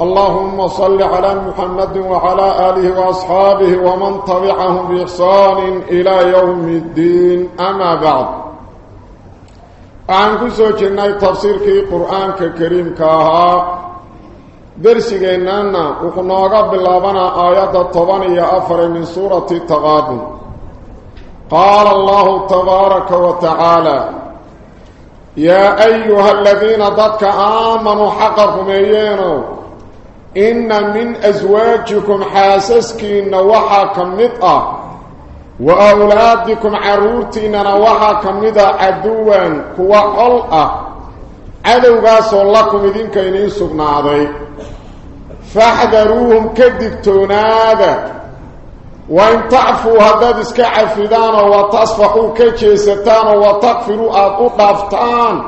اللهم صل على محمد وعلى آله وأصحابه ومن تبعهم بإحسان إلى يوم الدين. أما بعد. عن كسو جنة تفسير في قرآن كريم كاها. درسينا وخنوغا باللابنا آيات الطبانية أفر من سورة التغابن. قال الله تبارك وتعالى يا أيها الذين ضدك آمنوا حقكم أيينوا إن من أزواجكم حاسسكين وحا كمدأ وأولادكم عرورتين وحا كمدأ عدوا كوا قلأ عدو قاسوا لكم إذن كينين سبناضي. فاحذروهم كدكتون هذا وإن تعفوا هداد اسكا عفدان وتصفحوا كجيستان وتغفروا أطلافتان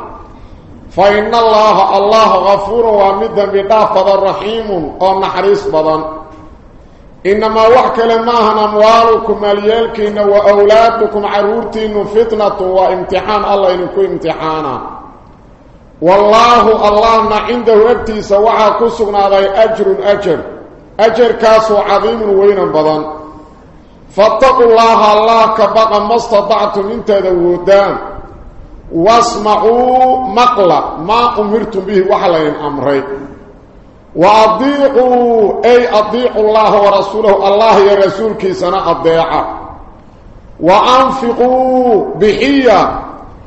فإن الله الله غفور ومدا بدافة الرحيم ونحريص بضان إنما وحك لماهن أموالكم مليالكين وأولادكم عرورتين فتنة وامتحان. الله إنكو امتحانا. والله الله عنده أبتي سوعا كسغنا ذي أجر أجر أجر كاسو عظيم وين بضان فاتقوا الله الله كبقى ما استطعتم إنت ذودان واسمعوا مقلا ما أمرتم به وحلين أمري وأضيعوا أي أضيعوا الله ورسوله. الله يا رسول كيسنا أضيعا وأنفقوا بحية.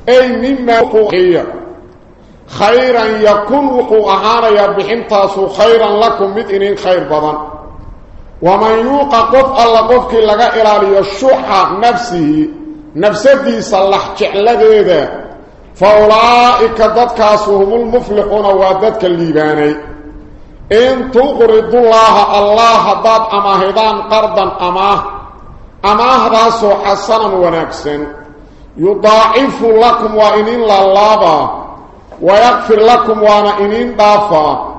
أي مما وقوحية خيرا يكون وقوعهانا يبحن تاسو. خيرا لكم مدئنين خير بضان ومن يوق قف الله قفك لغا إلالي الشح نفسه. نفسه صلح جعلده فأولئك ذاتكاس هم المفلحون وذاتك الليباني. إن تقرضوا الله الله ضاد أماهدان قرضا أماه. أماه راسو حسنا ونكسا يضاعف لكم وإنين للابا. ويغفر لكم وأنا إنين دافا.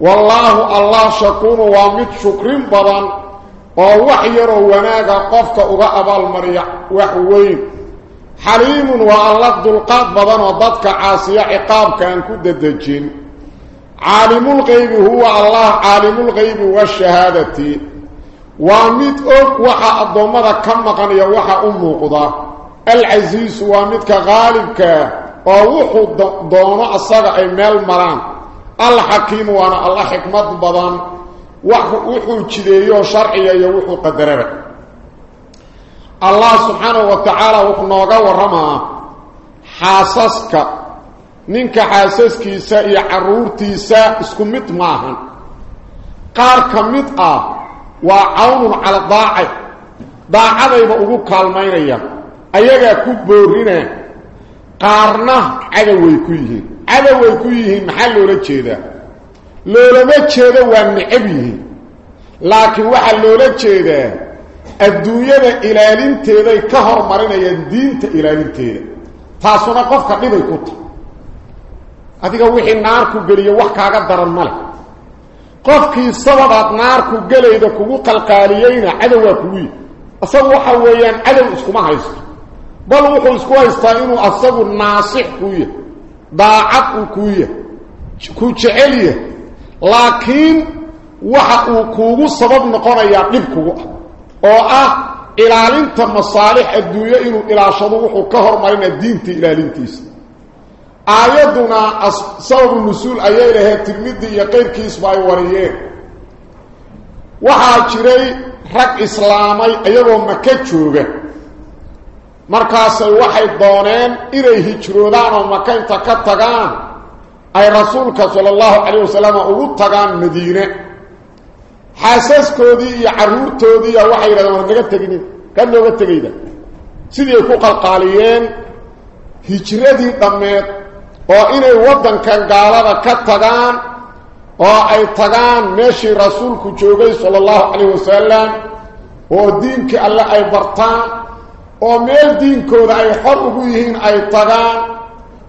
والله الله شكون وامد شكرين بضان ووحير وناغا قفك أغا المريع وحوين حليم والله دلقات بدن وضدك عاصية عقاب كان كددجين عالم الغيب هو الله عالم الغيب والشهادة. وامد أوك وحا الضومة كم مقنية وحا أمه قضا. العزيز وامدك غالبك ووحو دونه الصغع ميل مران. الحكيم وأنا الله حكمت بدن وحو جديو شرعي allah subxaanahu wa tacaala wuxuu nooga warramaa xaasaska ninka xaasaskiisa iyo carruurtiisa isku mid maahan. Qaar ka mid ah waa cawnun cala daaca daacadayba ugu kaalmaynaya ayagaa ku boorrina qaarna cadoway ku yihiin. Cadoway ku yihiin maxaa loola jeedaa? Loolama jeedo waa necab yihiin. Laakiin waxaa loola jeedaa adduunyada ilaalinteeday ka hormarinayaan diinta ilaalinteeda taasuna qofka dhibay ku tahay adiga wixii naarku geliyo wax kaaga daran ma leh qofkii sababaad naarku gelayda kugu qalqaaliyeyna cadow waa kugu yihi asagu waxa weeyaan cadow iskuma haysto bal wuxuu isku haystaa inuu asagu naasix kuu yahay daacad uu kuu yahay ku jecel yahay laakiin waxa uu kuugu sabab noqonayaa dhib kugu ah oo ah ilaalinta masaalix adduunyo inuu ilaashado wuxuu ka hormarina diinta ilaalintiisa aayaduna sababu nusuul ayay lahayd tirmidii iyo qayrkiisba ay wariyeen waxaa jiray rag islaamay iyagoo maka jooga markaasay waxay dooneen inay hijroodaan oo maka inta ka tagaan ay rasuulka sala allahu calayh wasalam ugu tagaan madiine xaasaskoodii iyo caruurtoodiiya waxay yidhahdeen war naga teginin ka nooga tegayda sidii ay ku qalqaaliyeen hijradii dhammeed oo inay waddankan gaalada ka tagaan oo ay tagaan meeshii rasuulku joogay sala allahu calayh wasalam oo diinkii alle ay bartaan oo meel diinkooda ay xor ugu yihiin ay tagaan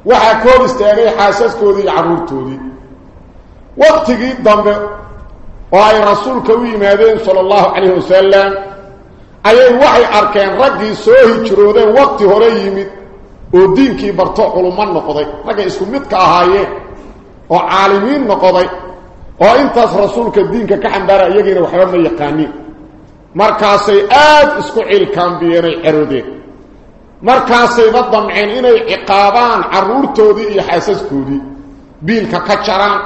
waxaa ka hor istaagay xaasaskoodii iyo carruurtoodii waqtigii dambe وهي رسول كوي مادين صلى الله عليه وسلم أي وحي أركان ردي سوهي جروده وقت هريمت ودين كي برتوح علمان نقضي رجع اسكو متك أهاية وعالمين نقضي وإنتاس رسول كدين كحن بارا يجينا وحيوان يقاني. مركاسي آد اسكو علكان بيري عروده مركاسي بضمعين إني عقابان عرورتو دي إحساس كودي. بيل كتشران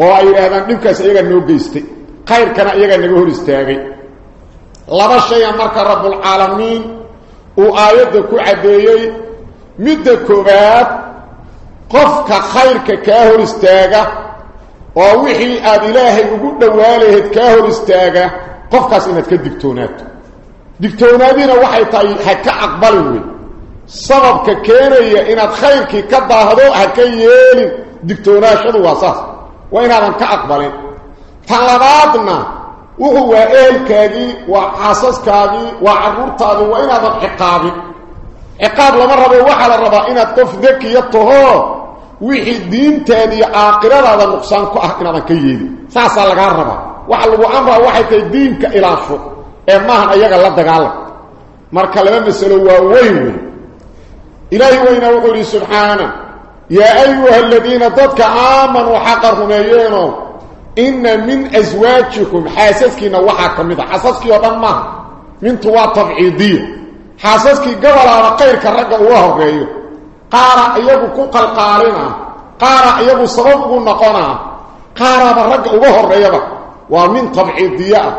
oo ay yidhaahdaan dhibkaas iyagaa noo geystay khayrkana iyagaa naga hor istaagay laba shaya marka rabbulcaalamiin uu aayadda ku caddeeyey midda koowaad qofka khayrka kaa hor istaaga oo wixii aada ilaahay ugu dhowaalahayd kaa hor istaaga qofkaas inaad ka digtoonaato digtoonaadina waxay tahay ha ka aqbalin wey sababka keenaya inaad khayrkii ka daahdo ha ka yeelin digtoonaashadu waa saas waa inaadan ka aqbalin tan labaadna wuxuu waa ehelkaagii waa xaasaskaagii waa carruurtaadii waa inaadan ciqaabin ciqaab lama rabo waxaa la rabaa inaad qof dakiya tahoo wixii diintaada iyo aakhiradaada nuqsaan ku ah inaadan ka yeelin saasaa lagaa rabaa waxa lagu amraa waxay tahay diinka ilaasho ee يا أيها الذين ضدك عاماً وحقر الرميين إن من أزواجكم حاسس حاسسك نوحا كميدا حاسسك يضمع من تواطف عيدية حاسسك قبل رقير كرق الله رقير قارا أيبو كوق القارنة قارا أيبو صغبق النقونة قارا برق الله رقير ومن طبع الضياء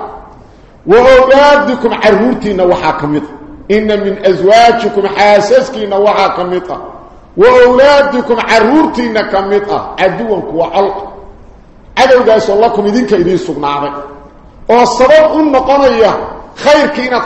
وعبادكم عرورتي نوحا كميدا إن من أزواجكم حاسسك نوحا كميدا qalqaalina qaara iyagu sabab ugu noqonaa qaaraaba ragga uga horeeyaba waa min tabciidiye ah wa owlaadikum carruurtiinna waxaa ka mid a inna min aswaajikum xaasaskiinna waxaa ka mid ah wa owlaadikum carruurtiinna ka mid ah caduwanku waa colka cadowgaasoo lakum idinka idiin sugnaaday oo sabab u noqonaya khayrkii inaad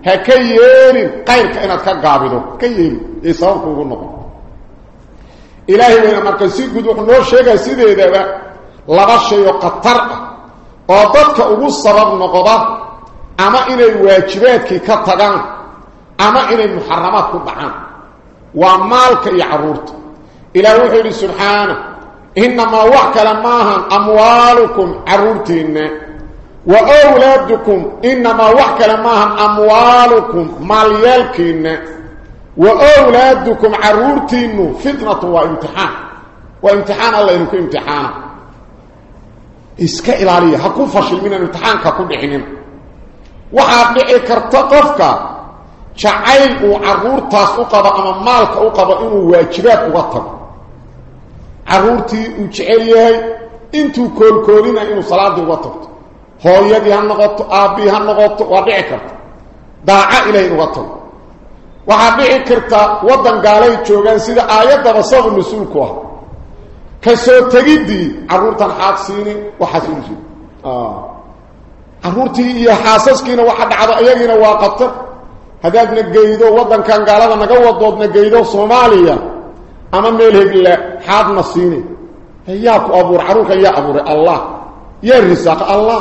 allah hafuurun waa mid dembi dhaaf badan ey hafuurun lakum waa mid iniin dembi dhaafid badan raxiimun oo naxariis badan oo ilaahay waa iniin dhaafaya haddii waxa weeyaan aad u dhaafto qofka kuu gafay xaaskaagiiyo qaladkaa gashay waa u dhaaftay allah وأولادكم إنما وحك لماهم أموالكم ماليالكين وأولادكم عرورتين فتنة وامتحان. وامتحان الله إنكم امتحان. إسكائل عليها هكو فاشل من الامتحان كاكو بحنين. وحاق بحيك ارتقفك شعيل وعرورتاس أقضى أما مالك أقضى إنه واجبات وطن عرورتي وشعيل يهي. إنتو كل كولين إنه صلاة وطن ah inuga tago waxaad dhici karta waddan gaalay joogaan sida aayaddaba sabab mas-uulku ah ka soo tegiddii carruurtan xaaq siinin waxaas inu jiri carruurtii iyo xaasaskiina waxa dhacdo iyagiina waa qatar haddaadna geydo waddankan gaalada naga wadoodna geydo soomaaliya ama meel hebla xaadna siini yaa ku abuuray carruurkan yaa abuuray allah yaa risaaqa allah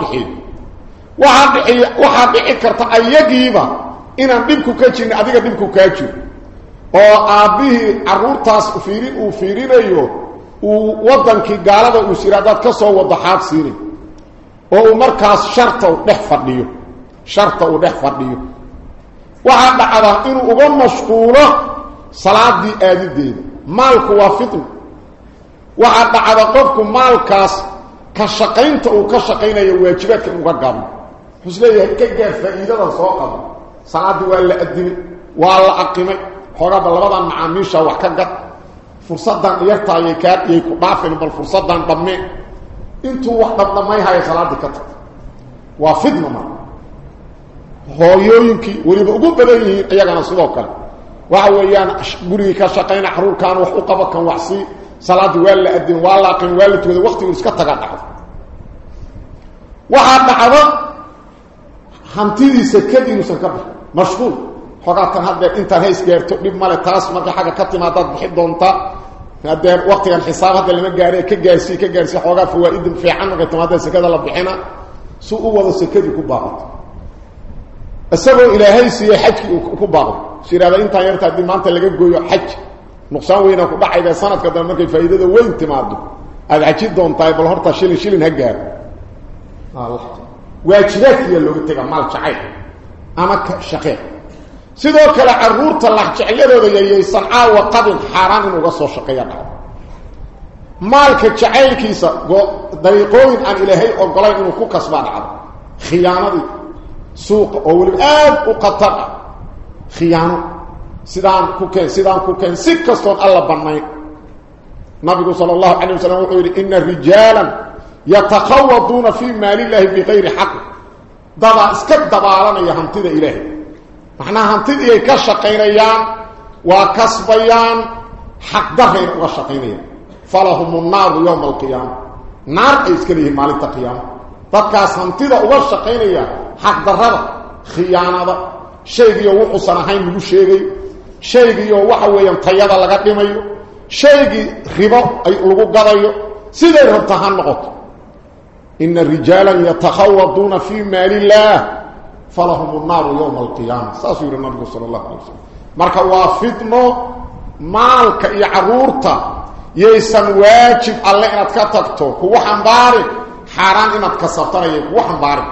bixiyo waxaa dhici waxaa dhici karta ayagiiba inaan dhibku ka jirin adiga dhibku kaa jiro oo aabbihii carruurtaas fiirin uu fiirinayo uu waddankii gaalada uu sira haddaad ka soo wado xaad siinay oo uu markaas sharta u dhex fadhiyo sharta uu dhex fadhiyo waxaa dhacda inuu uga mashquulo salaadii aadideeda maalku waa fitna waxaa dhacda qofku maalkaas ka shaqaynta uu ka shaqaynayo waajibaadka uga gabo wuxuu isleeyahay ka gaar faa'iidadan soo qabo salaadii waa la adimay waa la aqimay xoogaba labadan macaamiisha wax ka gad fursadan yartaayay kaa yay ku dhaafin bal fursadan dhammee intuu wax dhamdhamayhayo salaadii ka tagta waa fitna marka hooyooyinkii weliba ugu badan yihiin iyagana sidoo kale waxa weeyaan gurigii ka shaqayna caruurkaan wax u qabo kan wax sii waqtigu iska taga dhacdo waxaa dhacdo hantidiisa kadib inuusan ka bixin mashquul xogaatan haddeer intaan hays gaarto dhib male taas marka xagga ka timaadaad bixi doonta haddee waqtigan xisaab hadda lama gaari ka gaarsii ka gaarsii xoogaa fawaa-ida fiican markay timaada sekada la bixina si u wado sekadii ku baaqato isagoo ilaahay siiyey xajkii uu ku baaqdo is yidhahda intaan yarta haddii maanta laga gooyo xaj nuqsaan weynaa ku dhacayda sanadka dambe markay faa'iidada weyn timaado aada xaji doontahay bal horta shilin shilin ha gaaro waajibaadkiiyaa looga tega maal jacayl ama ka shaqeeq sidoo kale caruurta laxjecladooda yayaysan caawa qabin xaaraan in uga soo shaqeeya dhaco maalka jacaylkiisa dariiqooyin aan ilaahay ogolayn inuu ku kasbaa dhacdo khiyaanadii suuqa oo weliba aada u khatar ah khiyaano sidaan ku keen sidaan ku keen si kastoon alla bannayn nabigu sala allahu calay wasalam wuxuu yidhi ina rijaalan yatakhawaduuna fii maali illaahi bikayri xaqi dadaa iska dabaalanaya hantida ilaahay macnaha hantidiiay ka shaqaynayaan waa kasbayaan xaqdarayna uga shaqaynayaan falahum nnaaru yowma alqiyaama naar ay iska leeyihiin maalinta qiyaama dadkaas hantida uga shaqaynaya xaqdarrada khiyaanada shaygiioo wuxuusan ahayn lagu sheegayo shaygiioo waxa weeyaan tayada laga dhimayo shaygii ribo lagu gadayo siday rabta ha noqoto ina rijaalan yatakhawaduuna fii maali illaah falahum nnaaru yowma alqiyaama saasuu yihi nabigu sala allahu alay wasalam marka waa fitno maalka iyo caruurta yaysan waajib alle inaad ka tagto kugu xambaari xaaraan inaad kasabtanaya kugu xambaari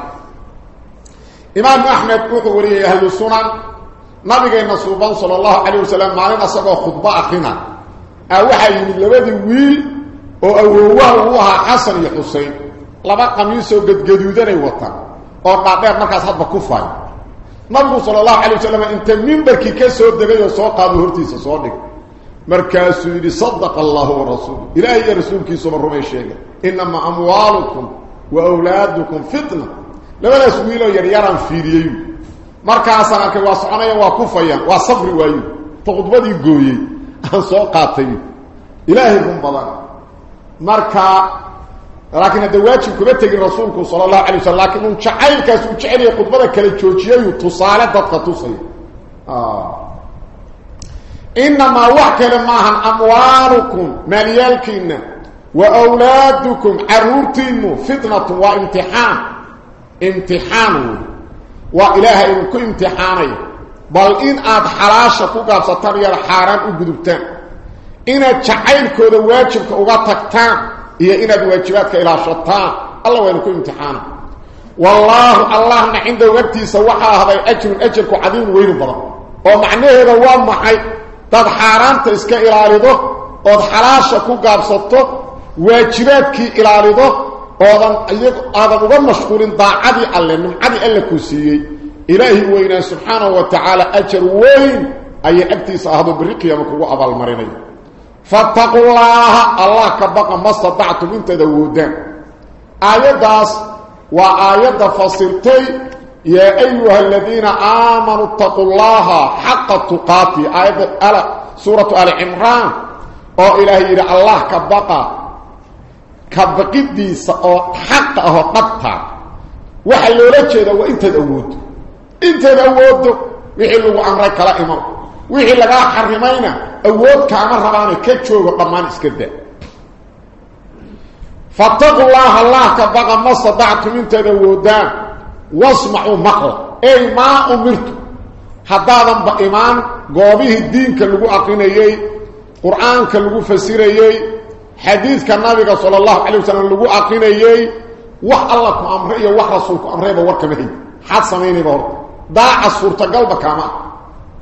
imaamu axmed wuxuu wariyay ahlu sunan نبي صلى الله عليه وسلم ما لنا سبا خطبه اخينا أو حي لبدي وي أو أو هو حسن يا حسين لبا قميص قد جدودن وطن أو قادر مركز حد بكفاي نبي صلى الله عليه وسلم انت منبرك كسو دغيو سو قادو هرتيس سو دغ مركز يريد صدق الله ورسوله إلى اي رسولك سو رمي شيغا انما اموالكم واولادكم فتنه لبا سويلو يريان فيريو markaasaan arkay waa soconayaan waa kufayaan waa safri waayu ta gooyey aan soo qaatay ilaahay run badan marka laakiin hadda waajib kuma tegin rasuulku sala allahu alay waslm lakiin un jacaylkaas uu jecelaya khudbada kala joojiyayuu tusaale dadka tusaya inamaa wax kale maahan amwaalukum maalyaalkiina wa wlaadukum caruurtiinu fitnatun waa imtixaan imtixaan wey waa ilaahay inuu ku imtixaanayo bal in aad xalaasha ku gaabsataan iyada xaaraan u gudubtaan inaad jacaylkooda waajibka uga tagtaan iyo inaad waajibaadka ilaashataan alla waa idinku imtixaana wallaahu allahna cindahu agtiisa waxaa ahday ajrun ajarku cadiimun weynu badan oo macnaheeda waa maxay dad xaaraanta iska ilaalido ood xalaasha ku gaabsato waajibaadkii ilaalido oodan iyag aadan uga mashquulin daacadii alle nimcadii alle ku siiyey ilaahi weynaa subxaanahu wa tacaala ajar weyn ayay agtiisa ahdo berri qiyaama kugu abaalmarinaya fattaqu llaaha allah ka baqa ma statactum intaad awoodaan aayaddaas waa aayadda fasirtay yaa ayuha aladiina aamanuu itaquu llaha xaqa tuqaati aayadda suuratu ali cimraan oo ilaahay yidhi allah ka baqa baqidiisa oo xaqa ahoo dhabta waxaa loola jeedaa waa intaad awoodo intaad awoodo wixii lagu amray kala imo wixii lagaa xarimayna awood kaama rabaana ka joogo dhammaan iska daa fattaqu llaha allah ka baqa ma stadactum intaad awoodaan wasmacuu maqla ey maa umirtu haddaadanba imaan goobihii diinka lagu aqrinayey qur-aanka lagu fasirayey xadiidka nabiga sala allahu calay wasalam lagu aqrinayey wax alla ku amre iyo wax rasuulku amreyba warkama hay maxaad samaynayba horta daaca suurtagalba kaama ah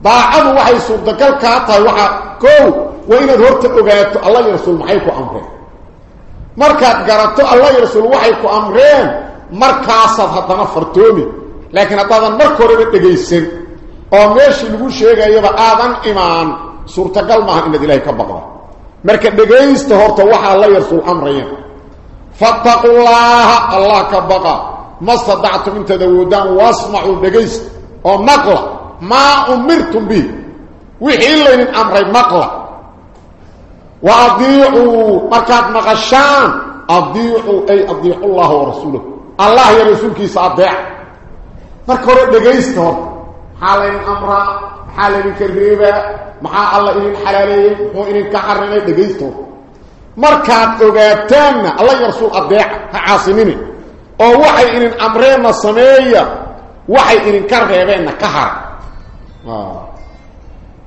daacadu waxay suurtagal kaa tahay waxaa koow waa inaad horta ogaato alla iyo rasuul maxay ku amreen markaad garato alla iyo rasuul waxay ku amreen markaasaad haddana fartoomi laakiin haddaadan marka horeba dhegaysan oo meeshii lagu sheegayaba aadan imaan suurtagal maaha inaad ilaahay ka baqda marka dhegaysta horta waxa alla iyo rasuul amrayeen fattaqu llaaha allah ka baqa ma stadactum intaad awoodaan wasmacuu dhegaysta oo maqla maa umirtum bihi wixii laydin amray maqla wa adiicuu markaad maqashaan adiicuu ay adiicu llaha warasuulahu allah iyo rasuulkiisa adeec marka hore dhegaysta horta maxaa laydinka reebaa maxaa alla idin xalaaleeyey muxuu idinka xarimay dhegaysta horta markaad ogaataanna alla iyo rasuul adeeca ha caasimini oo waxay idin amreenna sameeya waxay idinka reebeenna ka hara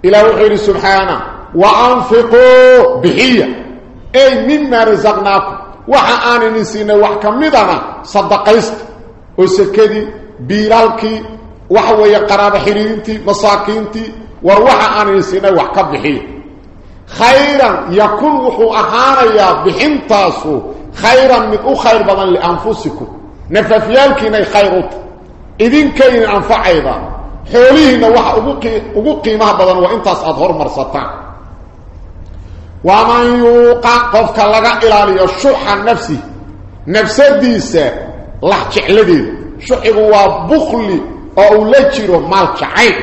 إلى وحير سبحانه وأنفقوا بحية أي مما رزقناكم وحا آنا نسينا وحكمدنا صدقيست وسكدي بيرالكي وحوية قرابة حرينتي مساكينتي وروحا آنا نسينا وحكم بحية خيرا يكون وحو أهانا يا بحنتاسو خيرا من أخير بدن لأنفسكم نففيالكينا خيروت إذن كين أنفع أيضا xoolihiina waxa ugu qiimaha badan waa intaas aada hormarsataan waman yuuqa qofka laga ilaaliyo shuxa nafsi nafsadiisa lax jecladeeda shuxigu waa bukli oo uu la jiro maal jacayl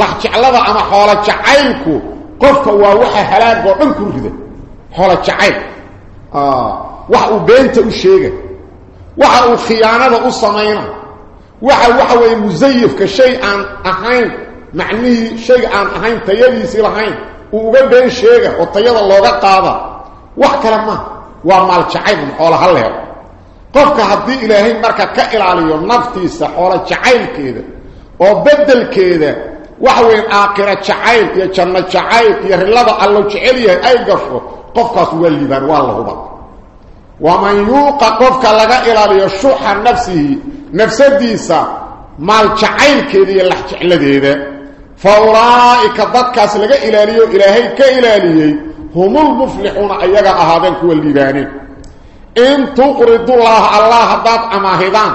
lax jeclada ama xoolo jacaylku qofka waa waxa halaagoo dhan ku rida xoolo jacayl waxa uu beenta u sheega waxa uu khiyaanada u samayna waxa waxa weeye musayifka shay aan ahayn macnihii shay aan ahayn tayadiisii lahayn uu uga been sheega oo tayada looga qaada wax kale ma waa maal jacayl xoolo ha leero qofka haddii ilaahay marka ka ilaaliyo naftiisa xoolo jacaylkeeda oo bedelkeeda waxa weeye aakhira jacayl iyo janno jacayl iyo rilada allo jecel yahay ay gasho qofkaas waa liibaan waa la huba waman yuuqa qofka laga ilaaliyo shuxa nafsihi nafsadiisa maal jacaylkeeda iyo lax jecladeeda fa ulaa'ika dadkaas laga ilaaliyo ilaahay ka ilaaliyey humulmuflixuuna ayaga ahaadeen kuwa liibaaneen إن تقرد الله الله داد أما هدان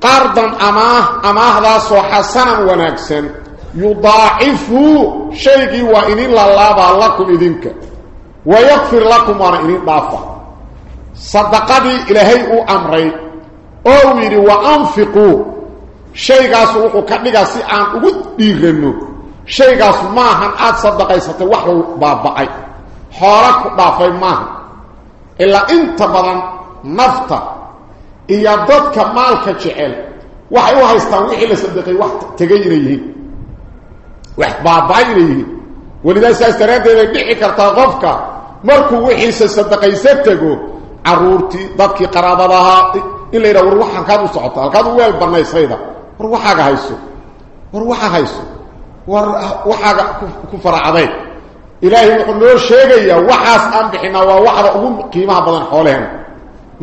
قردا أما أما هذا سو حسنا ونكسا يضاعفه شيء وإن الله با لكم إذنك. ويغفر لكم وإن الله با صدقني إلهي أمري. أولي وأنفقوا شيء سوء كبير سيء أن أغدرنه شيء سوء ما هم أتصدقائي ستوحل بابا حارك دافع ما هم إلا إنت بضان نفط إيا ضدك مالك جعل. وحي وحي استويحي لصدقي وحي تقيريه واحد بابايريه ولذا سأسترد إلي بيحي كرتا غفك. مركو وحي سصدقي ستكو عرورتي ضدك قرابة لها إلا إلا وروحا كادو سعطا كادو ويل برناي سيدا وروحا كهيسو وروحا كهيسو وروحا كفر عضيك ugu qiimaha badan xoolehena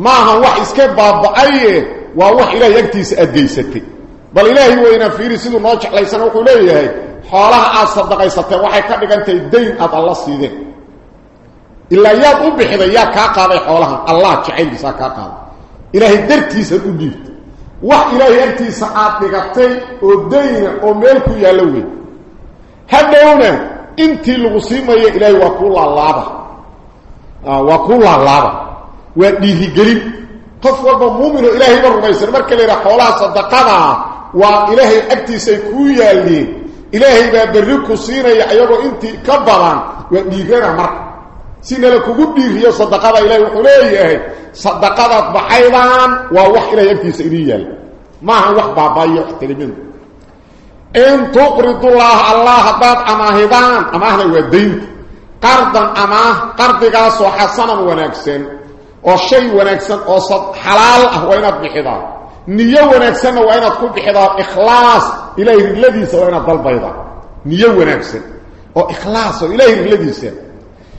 ma ahan wax iska baaba'aye waa wax ilaahay agtiisa aad geysatay bal ilaahay weynaa fiiri siduu noo jeclaysana wuxuu leeyahay xoolaha aad sadaqaysateen waxay ka dhigan tahay dayn aad alla siideen ilaa yaad u bixiday yaa kaa qaaday xoolahan allah jacaylkiisaa kaa qaaday ilaahay dartiisaad u dhiibtay wax ilaahay agtiisa aad dhigatay oo dayna oo meel ku yaallo wey hadhowna intii lagu siimayo ilaahay waa kuu laalaaba waa kuu laalaaba waa dhiirigelin qof walba muumin oo ilaahayba rumaysan marka la yidhaha xoolaha sadaqadaa waa ilaahay agtiisay kuu yaalliin ilaahay baa berri ku siinaya ayagoo intii ka badan waa dhiirana marka si nala kugu dhiiriyo sadaqada ilahay wuxuu leeyahay sadaqadaad baxaydaan waa wax ilahay agtiisa idin yaalla maaha wax baabaayo wax إن تقرض الله الله هداد أماهدان أماهنا ودين. قرضا أماه قرض قاسو حسنا ونكسن وشيء ونكسن وصد حلال أهوينات بحضان نية ونكسن وإنات كل بحضان إخلاص إليه الذي سوينات بالبيضان نية ونكسن وإخلاص إليه الذي سوينات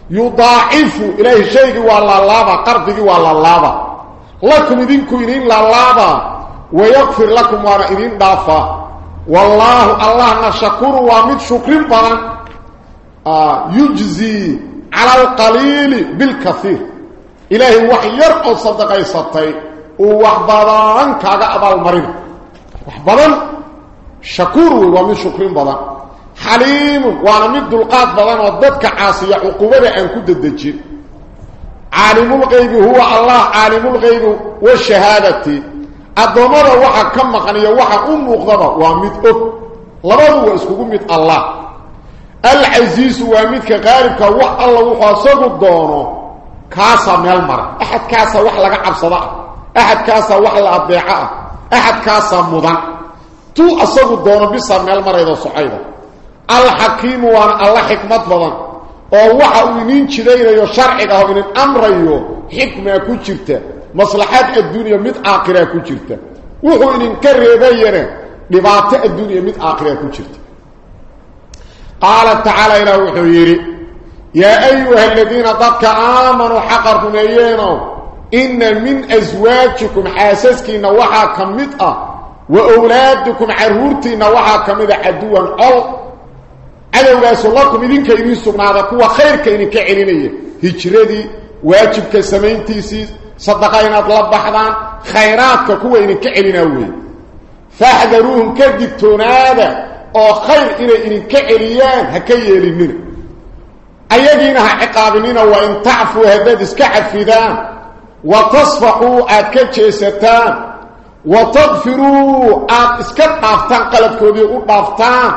يضاعف إليه شيء والله اللابا قرضه والله اللابا لكم إذنكم إذن للابا ويغفر لكم إذن دافا. والله الله نشكر ومد شكر بنا يجزي على القليل بالكثير إلهي وحي يرقل صدقائي سطي ووحبضان كاقا أبا المرين وحبضان شكور ومد شكر بنا حليم وأنا مد القاد بدن وددك عاصيه عقوبه ان كددجين عالم الغيب هو الله عالم الغيب والشهاده الضمر وحا كم قنيه وحا ام مقدبه ومد أب لبدو اسكو مد الله العزيز ومد كغالبك وح الله وحاسق الدونه كاسا ميل احد كاسا وح لغا عبسدا احد كاسا وح اطيعه احد كاسا مدن تو اسق الدونه بس ميل مر ايدو صحيده الحكيم وأنا الله حكمت بدن oo waxa uu inin jireeyo sharciga oo inin amrayo مصلحات الدنيا مد آخرة كجرت وهو إن انكر يبين لبعطة الدنيا مد كو كجرت قال تعالى إلى وحبيره يا أيها الذين ضدك آمنوا حقر تنينوا إن من أزواجكم حاسسك إن وحا كمدة وأولادكم عرورتي إن وحا كمدة عدوا أو على أولاس الله لكم إذن كإذن سبنا هذا كوا خير كإذن كإذن هجردي واجبك سمين تيسيز صدقائنا طلب بحضان خيراتك كوين كعلنا وين فاحذروهم كدكتون هذا أو خير إلي إن كعليان هكي يلمنا أيدينا عقابنين وإن تعفو هذا اسكعف في ذا وتصفحوا أكتشي ستان وتغفروا اسكعف تنقلت كوبي قبافتان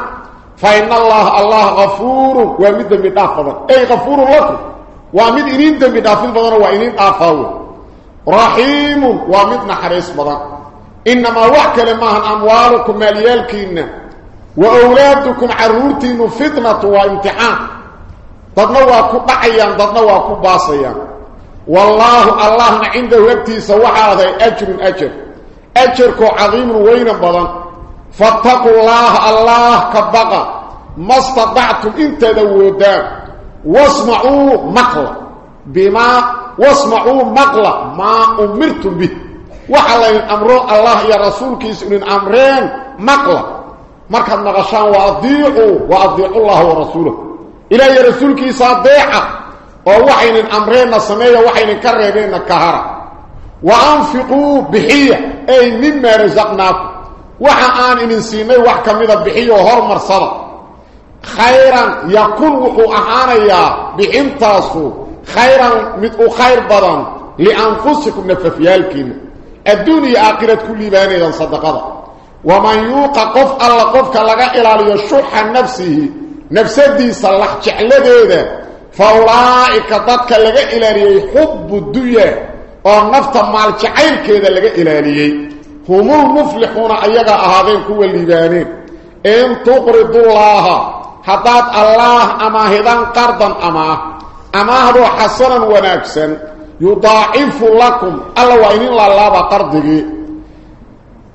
فإن الله الله غفور ومد من أفضل أي غفور لكم. ومد إنين دم من أفضل وإنين أفضل رحيم ومد نحريس بضا إنما وحك لما أموالكم ماليالكين وأولادكم عرورتين فتنة وامتحان. ضدنا كبعيا ضدنا كباصيا والله الله عنده وقتي سوحا هذا أجر أجر. أجرك عظيم وين بضا فاتقوا الله الله كبقى. ما استطعتم انت ذودان واسمعوا مقلا بما واسمعوا مقلا ما أمرتم به. وحلا أمر الله يا رسولك يسئلين أمرين مقلا مركز نغشان وأضيعوا وأضيعوا الله ورسوله. إلى يا رسولك يصديعه ووحين أمرين سمية وحين كرهبين كهرة وأنفقوا بحية. أي مما رزقناكم. waxa aan idin siinay wax kamida bixiyo hormarsada khayran yakun wuxuu ahaanayaa bixintaasu khayran خيرا من خير بدن لأنفسكم نففيالكم الدنيا اخرت كل بان إذا صدقها ومن يوق قف الله قفك لغا إلى الشح نفسه نفسه دي صلح جعلده فورائك ضدك لغا إلى حب الدنيا. أو نفت مال جعيل كده لغا إلى هم المفلحون ايغا اهادين كو ليبانين إن تقرض الله حطات الله أما هدان قرضا أما. اما هو حسنا ونكسا يضاعف لكم. الله وإن الله بقرضه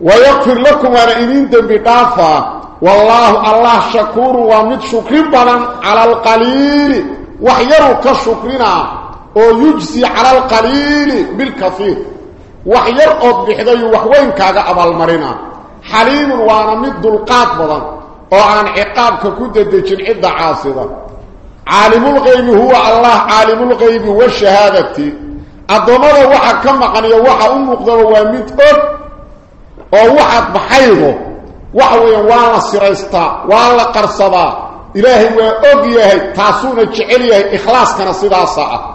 ويغفر لكم ان دم بدافا والله الله شكور ومد شكر على القليل. وحيروا كشكرنا ويجزي على القليل بالكثير. وحير قد بخدي وحوين كاغا أبال مرينا. حليم وأنا مد القات بدن أو عن عقابك كددجن عدة عاصده عالم الغيب هو الله عالم الغيب والشهادة. الضمر وحا كما قنيه وحا امقدر ومد أو أو وحا بخيره وحوي وأنا سريستا وأنا قرصدا إلهي واوغيهي تاسونا جعليه إخلاص كان سداسا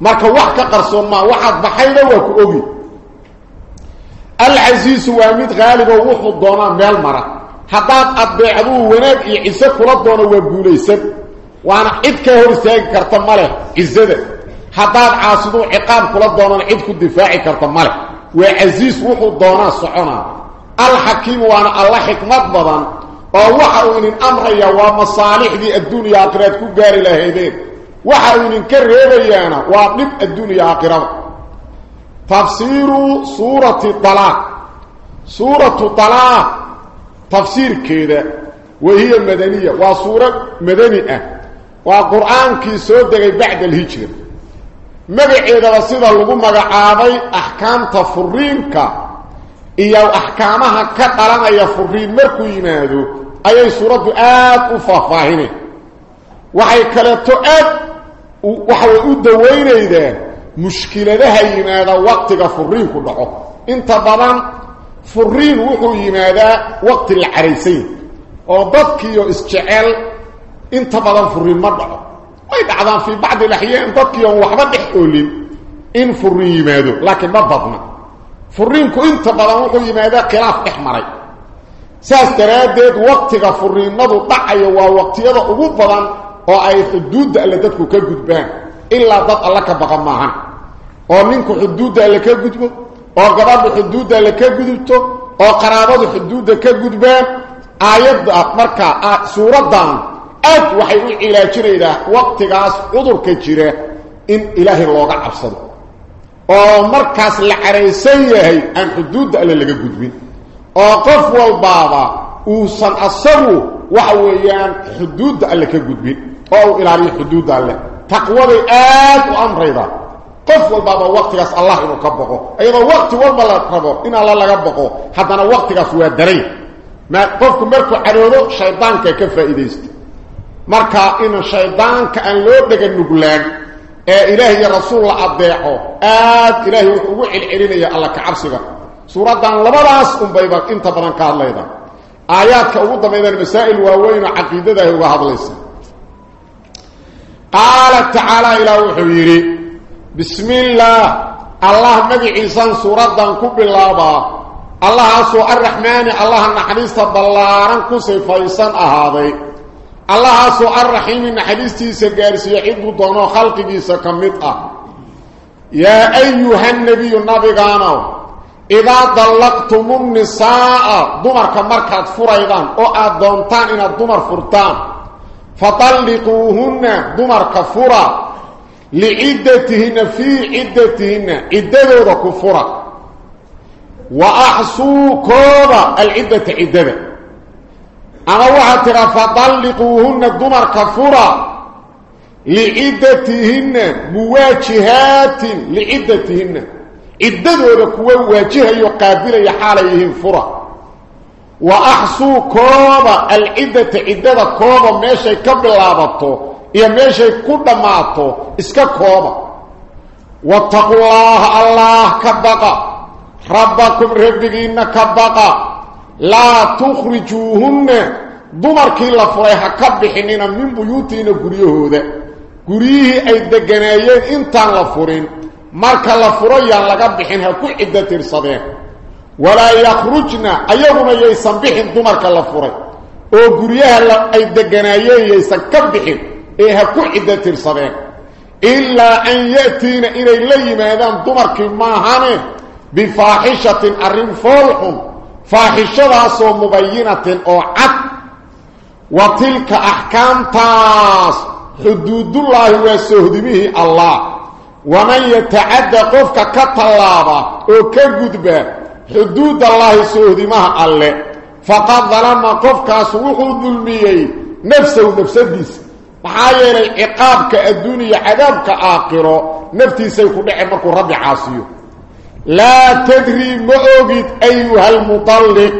marka wax qarsoon ma waxaad baxayna waa ku ogi غالب وحو دونا ميل مرة. حداد أطبيعدو وناك عزة كلا دونا وقوليسد وأنا عدك هرساك كرتم مالك إزادة. حداد عاصدو عقاب كل الدونان عدك الدفاعي كرتم مالك وعزيز وحو الدونان صحونا الحكيم وأنا الله حكمت بضان ووحاو من الأمر يوام الصالح دي الدنيا قرأت كبار الهيدين وحاو من كرره يانا وابنب الدنيا قرأت تفسير سورة طلاق. سورة طلاق تفسير كده. وهي مدنية. وصورة مدنية. وقرآنكي سودغي بعد الهجر مبعي إذا رصيد اللغو مقعاضي أحكام تفرينك إياو أحكامها كتران أي فرين مركو ينادو أي سورة آت وفافاهنة وحي كالتو آت وحو أدوين إذا مشكلة لها ينادو وقتك فرين كله انت بضان فرين وحو ينادو وقت العريسين وضبكيو إسجعل انت بدل فري ما دعو وي بعضان في بعض الأحيان تقيون وحبا بحولين إن فري يمادو لكن ما بضنا فرينكو انت بدل وقو يمادا قلاف إحمري. ساس تراديد وقتغ فري ما دعو دعي ووقتي هذا اقوب بدل أو اي حدود اللي تدكو كجد بان إلا ضد الله هان. أو منكو حدود اللي كجد أو قرابو حدود اللي كجد أو قرابو حدود اللي كجد بان آيات مركا آه، سورة دان. Aad waxay u cilaajinaydaa waqtigaas cudurka jira in ilaahay looga cabsado oo markaas la caraysan yahay aan xuduudda alle laga gudbin oo qof walbaaba uusan asagu waxa weeyaan xuduudda alle ka gudbin oo uu ilaaliyo xuduudda alle taqwaday aad u amrayda qof walbaaba waqtigaas allah inuu ka baqo iyadoo waqti walba la rabo in alla laga baqo haddana waqtigaas waa daray ma qofku markuu cadhoodo shaydaanka ka faa'iidaysta marka in shaydaanka aan loo dhega nuglaan ee ilaah iyo rasuul la adeeco aad ilaahay wuxuu ugu celcelinaya alla ka cabsiga suuraddan labadaas unbayba inta badan ka hadlayda aayaadka ugu dambeydana masaa'il waaweyn oo caqiidada ay uga hadlaysa qaala tacaala ilaah wuxuu yidhi bismi illaah allah magaciisan suuraddan ku bilaabaa allahaasoo arraxmaani allaha naxariista ballaaran ku sifaysan ahaaday allahaasoo arraxiimi naxariistiisa gaarsiiya ciduu doonoo khalqigiisa ka mid ah yaa ayuha nebiyu nabigaanow idaa dallaqtumu nisaa'a dumarka markaad furaydaan oo aad doontaan inaad dumar furtaan fadalliquuhunna dumarka fura liciddatihinna fii ciddatihinna ciddadooda ku fura wa axsuu kooda alciddata ciddada أغوحت فطلقوهن الدمر كفورا لعدتهن مواجهات لعدتهن. إدده لكوا واجهة يقابل يحاليهن فورا. وأحصو كوبا العدة إدده كوبا ماشي كبلا بطو إيا ماشي كودا ماتو إسكا كوبا واتقوا الله الله كبقى. ربكم ربكين كبقى. لا تخرجوهن. دمر كي لفلي حكب حنين من بيوتين غريهودا غريه أي دغنايين انت لفورين مركا لفوريا لغا بخين هكو عدة رصده ولا يخرجنا أيهما يسن بخين دمر كي لفوري أو غريه أي دغنايين يسن كبخين اي هكو عدة رصده إلا أن ياتينا إلى ليمادان دمر كي ماهانه بفاحشة ارم فولهم فاحشة سو مبينة أو عد وتلك احكام تاس حدود الله وسهدبه الله. ومن يتعدى قفك كطلابا أو كغدب حدود الله سهدمه الله فقد ظلم قفك سو ظلميه نفسه نفسه ونفسه معايير عقابك الدنيا عذابك آقرة نفتي سيكون نعمك ربي عاصيه. لا تدري مؤوغيت أيها المطلق.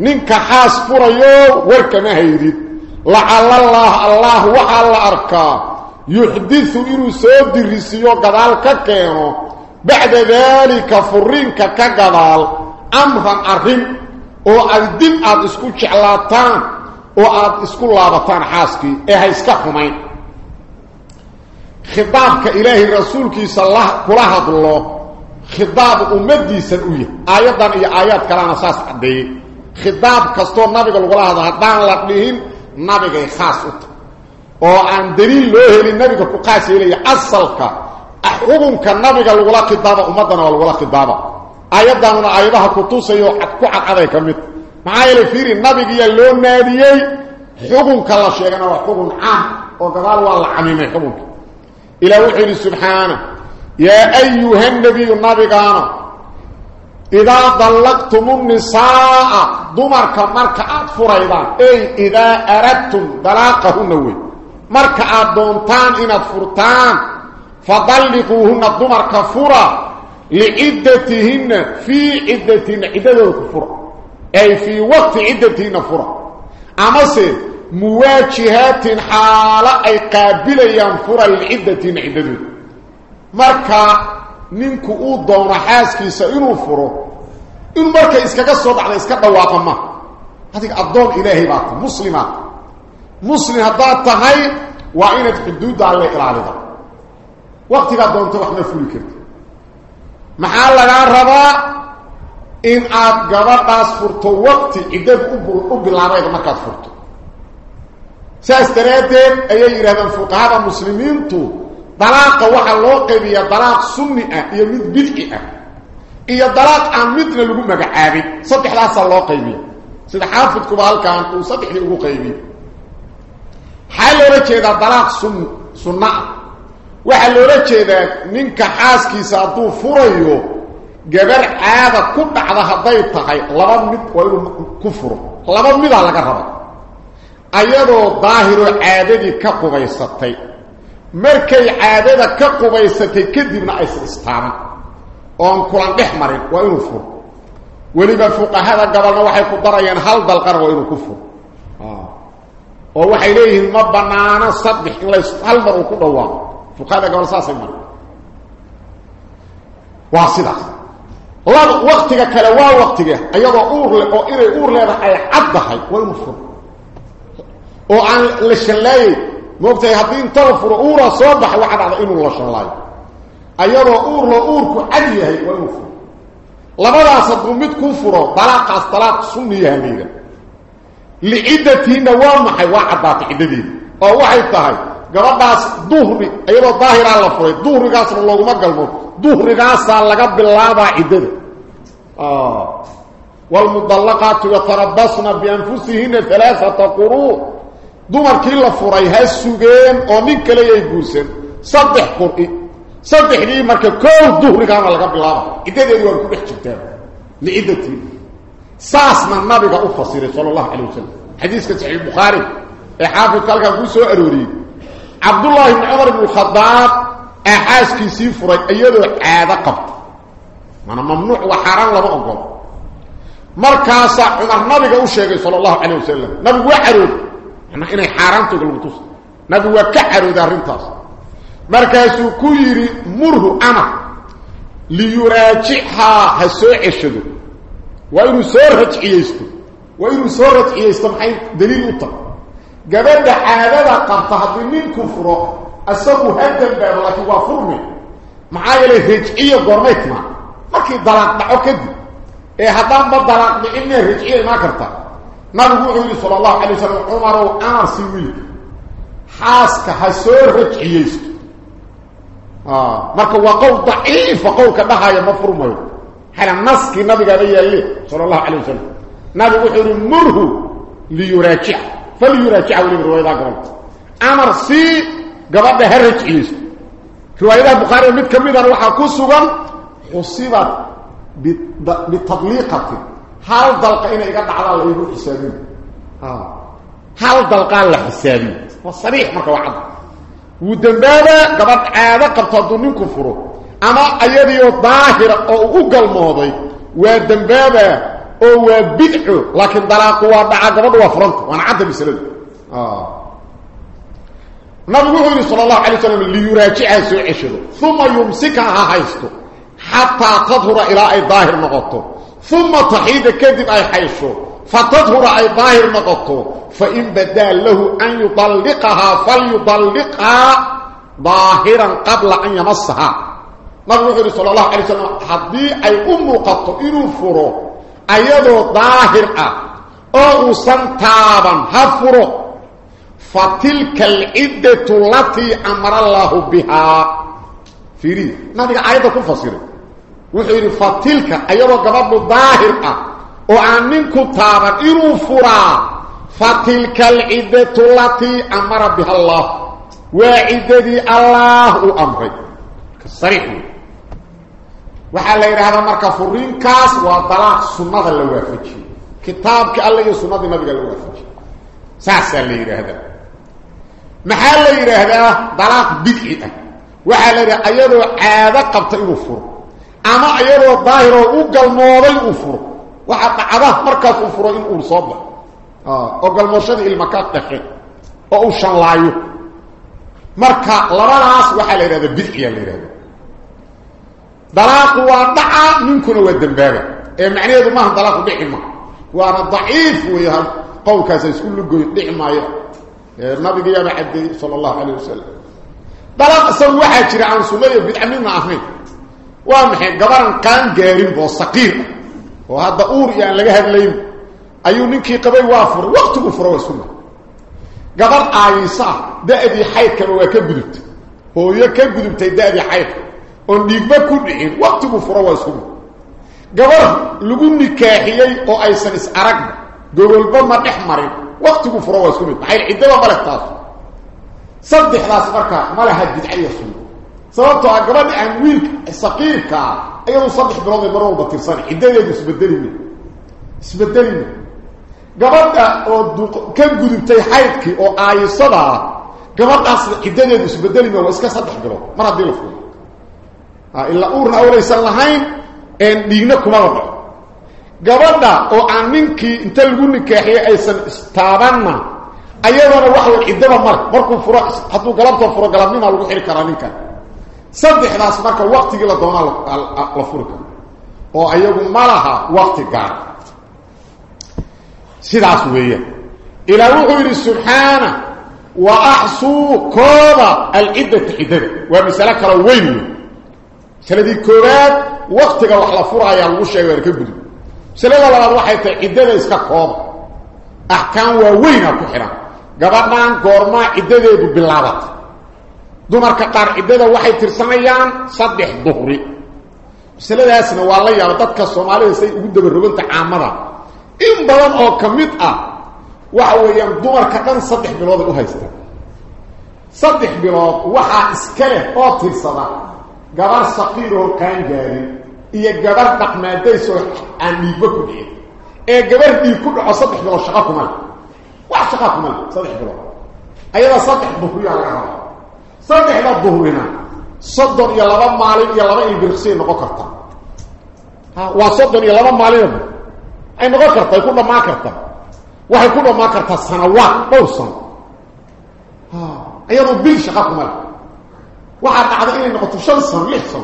ننك حاس فريو ورك مهيريت لعل الله الله وعلى أركا. يحدث إنو سيد الرسيو قدال ككينو. بعد ذلك فرينك كقدال. أمهن أرهن أو أدن أد اسكو جعلاتان. أو أد اسكو لابطان حاسكي. ايها اسكاكمين خطابك إلهي رسولك صلى الله قراهد الله. Iyo aayaad kalena saas caddeeyey khidaab kastoo nabiga lagula hadlo haddaan la dhihin nabigay khaas u tahay oo aan daliil loo helin nabiga ku qaas yeelaya asalka xukunka nabiga lagula khidaaba ummaddana waa lagula khidaaba aayaddanuna aayadaha ku tusayo ku cadcaday ka mid maxaa yeelay fiiri nabigiyaa loo naadiyey xukunka la sheegana waa xukun caam oo gadaal waa la camimay xukunka ilaah wuxuu yidhi subxaana يا أيها النبي النبي قانا إذا ضلقتم النساء دمرك مركعات فريضان. أي إذا أردتم ضلاقه النوي مركعات دونتان إن فرتان فضلقوهن دمرك فرى لعدتهن في عدة عدة فرى أي في وقت عدتهن فرى أما سيد مواجهات حالة أي قابلة ينفر العدة عدة, عدة, عدة, عدة, عدة, عدة, عدة, عدة marka ninku uu doono xaaskiisa inuu furo inuu markay iskaga soo dhacda iska dhawaaqa ma adiga addoon ilaahay ta muslimaad muslim haddaad tahay waa inaad xuduudda alle ilaalida waqtigaad doonto wax ma fuli karti maxaa lagaa rabaa in aad gabadhaas furto waqti ciddada u bilaabayda markaad furto saas daraaddeed ayay yidhahdeen fuqahada muslimiintu qaybiyaa dalaaq sunni ah iyo mid bidci ah iyo dalaaq aan midna lagu magacaabin saddexdaasaa loo qaybiya sida xaafidkuba halkaan uu saddexdii ugu qaybiye maxaa loola jeedaa dalaaq sun sunno ah waxaa loola jeedaa ninka xaaskiisa hadduu furayo gabar caada ku dhacda hadday tahay laba mid waa inuu ku furo laba midaa laga raba ayadoo daahiroo caadadii ka qubaysatay markay caadada ka qubaysatay kadibna aysan istaaban oon kulan dhex marin waa inuu furo weliba fuqahada gabalna waxay ku darayaan hal dalqana waa inuu ku furo oo waxay leeyihiin ma banaano saddex in la hal mar uu ku dhawaaqo fuqahada gabal saasay mara waa sidaas laba waktiga kale waa waktiga iyadoo uur le oo inay uur leedahay ay caddahay waa inuu furo oo aan la shallaayey moogtahay haddii inta la furo uuraa soo baxay waxaa dhacda inuu la shallaayo ayadoo uur loo uurku cad yahay waa inuu furo labadaas hadduu mid ku furo dalaaqaas dalaaq sunniyaha layidha liciddatiinna waa maxay waa caddaatay ciddadeeda oo waxay tahay gabadhaas duhri iyadoo daahiraa la furay duhrigaasna looguma galmo duhrigaasaa laga bilaabaa ciddada waalmudallaqaatu yatarabasna bianfusihina alaaata quruu دمر كيلا فوري هسوغين أو نكلا يغوسن صدح قرئ صدح لي مرك كو ظهر كان لا قبل لا ايده دي وان كبختي لعدتي ساس من ما بقى افسر صلى الله عليه وسلم حديث صحيح البخاري احافظ قال كان سو اروري عبد الله بن عمر بن الخطاب احاس كي سي فوري ايده عاده قبط ما ممنوع وحرام لما أقول مركاسا عمر نبي قال صلى الله عليه وسلم نبي وحرور انك اني حرمت لو توس نغوا كحرو دارنتاس مركز كويري مره أنا ليراجعها حسو عشدو وين صورت ايستو وين صورت ايستو حي دليل وط جبد حاله قرط حد منكم فرو اسبو هدم باب لك وفرني معايا الهجئيه غورميتنا مركي دلاق دعو كدي اي هضام بالدلاق بان الهجئيه ما كرتها نبي محمد صلى الله عليه وسلم عمر وأنا سوي حاسك حسور رجعيس مالك هو قول ضعيف وقولك بها يمفرم حالا نسك نبي قال ليه صلى الله عليه وسلم نبي محمد مره ليراجع فليراجع وليه رواية قرام عمر سي قبضة هرجعيس رواية بخاري ومتكمي دار وحاكو سوغل حصيبت بتطليقة هل دلق إنا إقاد على الله يقول حسابين هل دلق على الله حسابين وصريح مكو عبد ودنبالا قبط عادة قبطة دوني كفره أما أيدي وطاهرة أو أقل موضي ودنبالا أو بدعه لكن دلاق هو دعا قبط وفرنت وأنا عدد بسلل نبوه صلى الله عليه وسلم اللي يراجع سوء عشره ثم يمسكها هايستو حتى تظهر إلى أي ظاهر مغطو uma taxiida kadib ay haysho fatadhura ay daahir noqoto fain badaa lahu an yudalliqahaa falyudalliqhaa daahiran qabla an yamasahaa nabigu wuxuu yidhi sala allahu alay slam haddii ay u muuqato inuu furo وخير فتلك ايوا غبض ظاهر آه وعنك طاب ارو فرا فتلك العده التي أمر بها الله وعده الله أمر صريح وحال غير هذا مركه فرين كاس وطلاق سنه لو وافقي كتابك الله وسنه النبي لو وافقي ساس لي هذا محل لي هذا طلاق بدعه وحال غير ايده عاده قبطه فرين اللوافجي ساسا اللي هذا محل هذا طلاق بدعي وحال أيضا عادة قبط إنو فر أما أيضا ظاهر وقلموضي أفر وحتى عادة مركز أفر إن أرصاد آه وقلموشد المكات تخي وأوشان لايو مركا لبناس وحال هذا بدعي اللي هذا طلاق وضع منكم ودنبابه اي معنيه ما طلاق دحما وأنا ضعيف ويا قول كاس كل دحما النبي يا بعد صلى الله عليه وسلم طلاق سو واحد جرى عن سميه بدعمنا اهمين وامحي قبران كان قارين بو صقير وهذا اور يعني لغا هدلين ايو نينكي قبي وافر وقت غفر وسنه قبر عيسى دادي حيد كان وكبدت هو يكبدت ku dhicin waqtigu furo waa isku gabar lagu nikaaxiyay oo aysan is arag gogolba ma dhex marin waqtigu furo waa isku mid maxay cidaba male taas saddexdaas marka malaha bidcaya sun ah gabadha aan wiilka saqiirka ayadu saddex bilood ay mar walba tirsan ciddadeedu isbedelime isbedelime gabadha oo ka gudubtay xaydkii oo aayisada gabadhaas ciddadeedu isbedelime waa iska saddex bilood mar haddii la fulo إلا أورنا أوليسان لهين إن دينا كما رضا قبضا أو عن منك انت لقول نكاحية أيسان استابانا أيضا وحوة الإدابة مرك مركو فرق صدح ناس مركا وقت قلت دونا لفرق أو أيضا مالها وقت قار سيدا سوية إلى وحير سبحانه وأحسو كوضا الإدة حدد ومثالك كوباد وقتك wax la furaya lagu sheegay ka gudub. Sanada labaad waxay tahay cidada iska koob ahkaan waa weyn ku xiran gabadhan goorma cidadeedu bilaabat دمر كقار عبادة وحي ترسميان صدح ظهري بسلا ياسنا والله يا ردتك الصوماليه سيئ ابدا بالرغم تعامرا إن بلان أو كميت آه وحو يام دمر كقان صدح بلوضة وحيستا صدح بلوضة وحا اسكاله أو ترسدا قبر سقيره كان جاري iya gabar taqmaaday soo aanii bakuday ee gabar dii ku dhaco saddex bilood shaqo kuma wax shaqo kuma saddex bilood. Ayada saddex bakuu yaa raaxo صدح للظهرنا صدر يا لبا مالين يا لبا يبرخسي نقو كرتا ها وصدر يا لبا مالين. أي نقو كرتا يكون ما كرتا وحي كون ما كرتا سنوات دو سن ها اي رو بيل شقاكو مال. وحا تعد إني نقو تشن سن ليح سن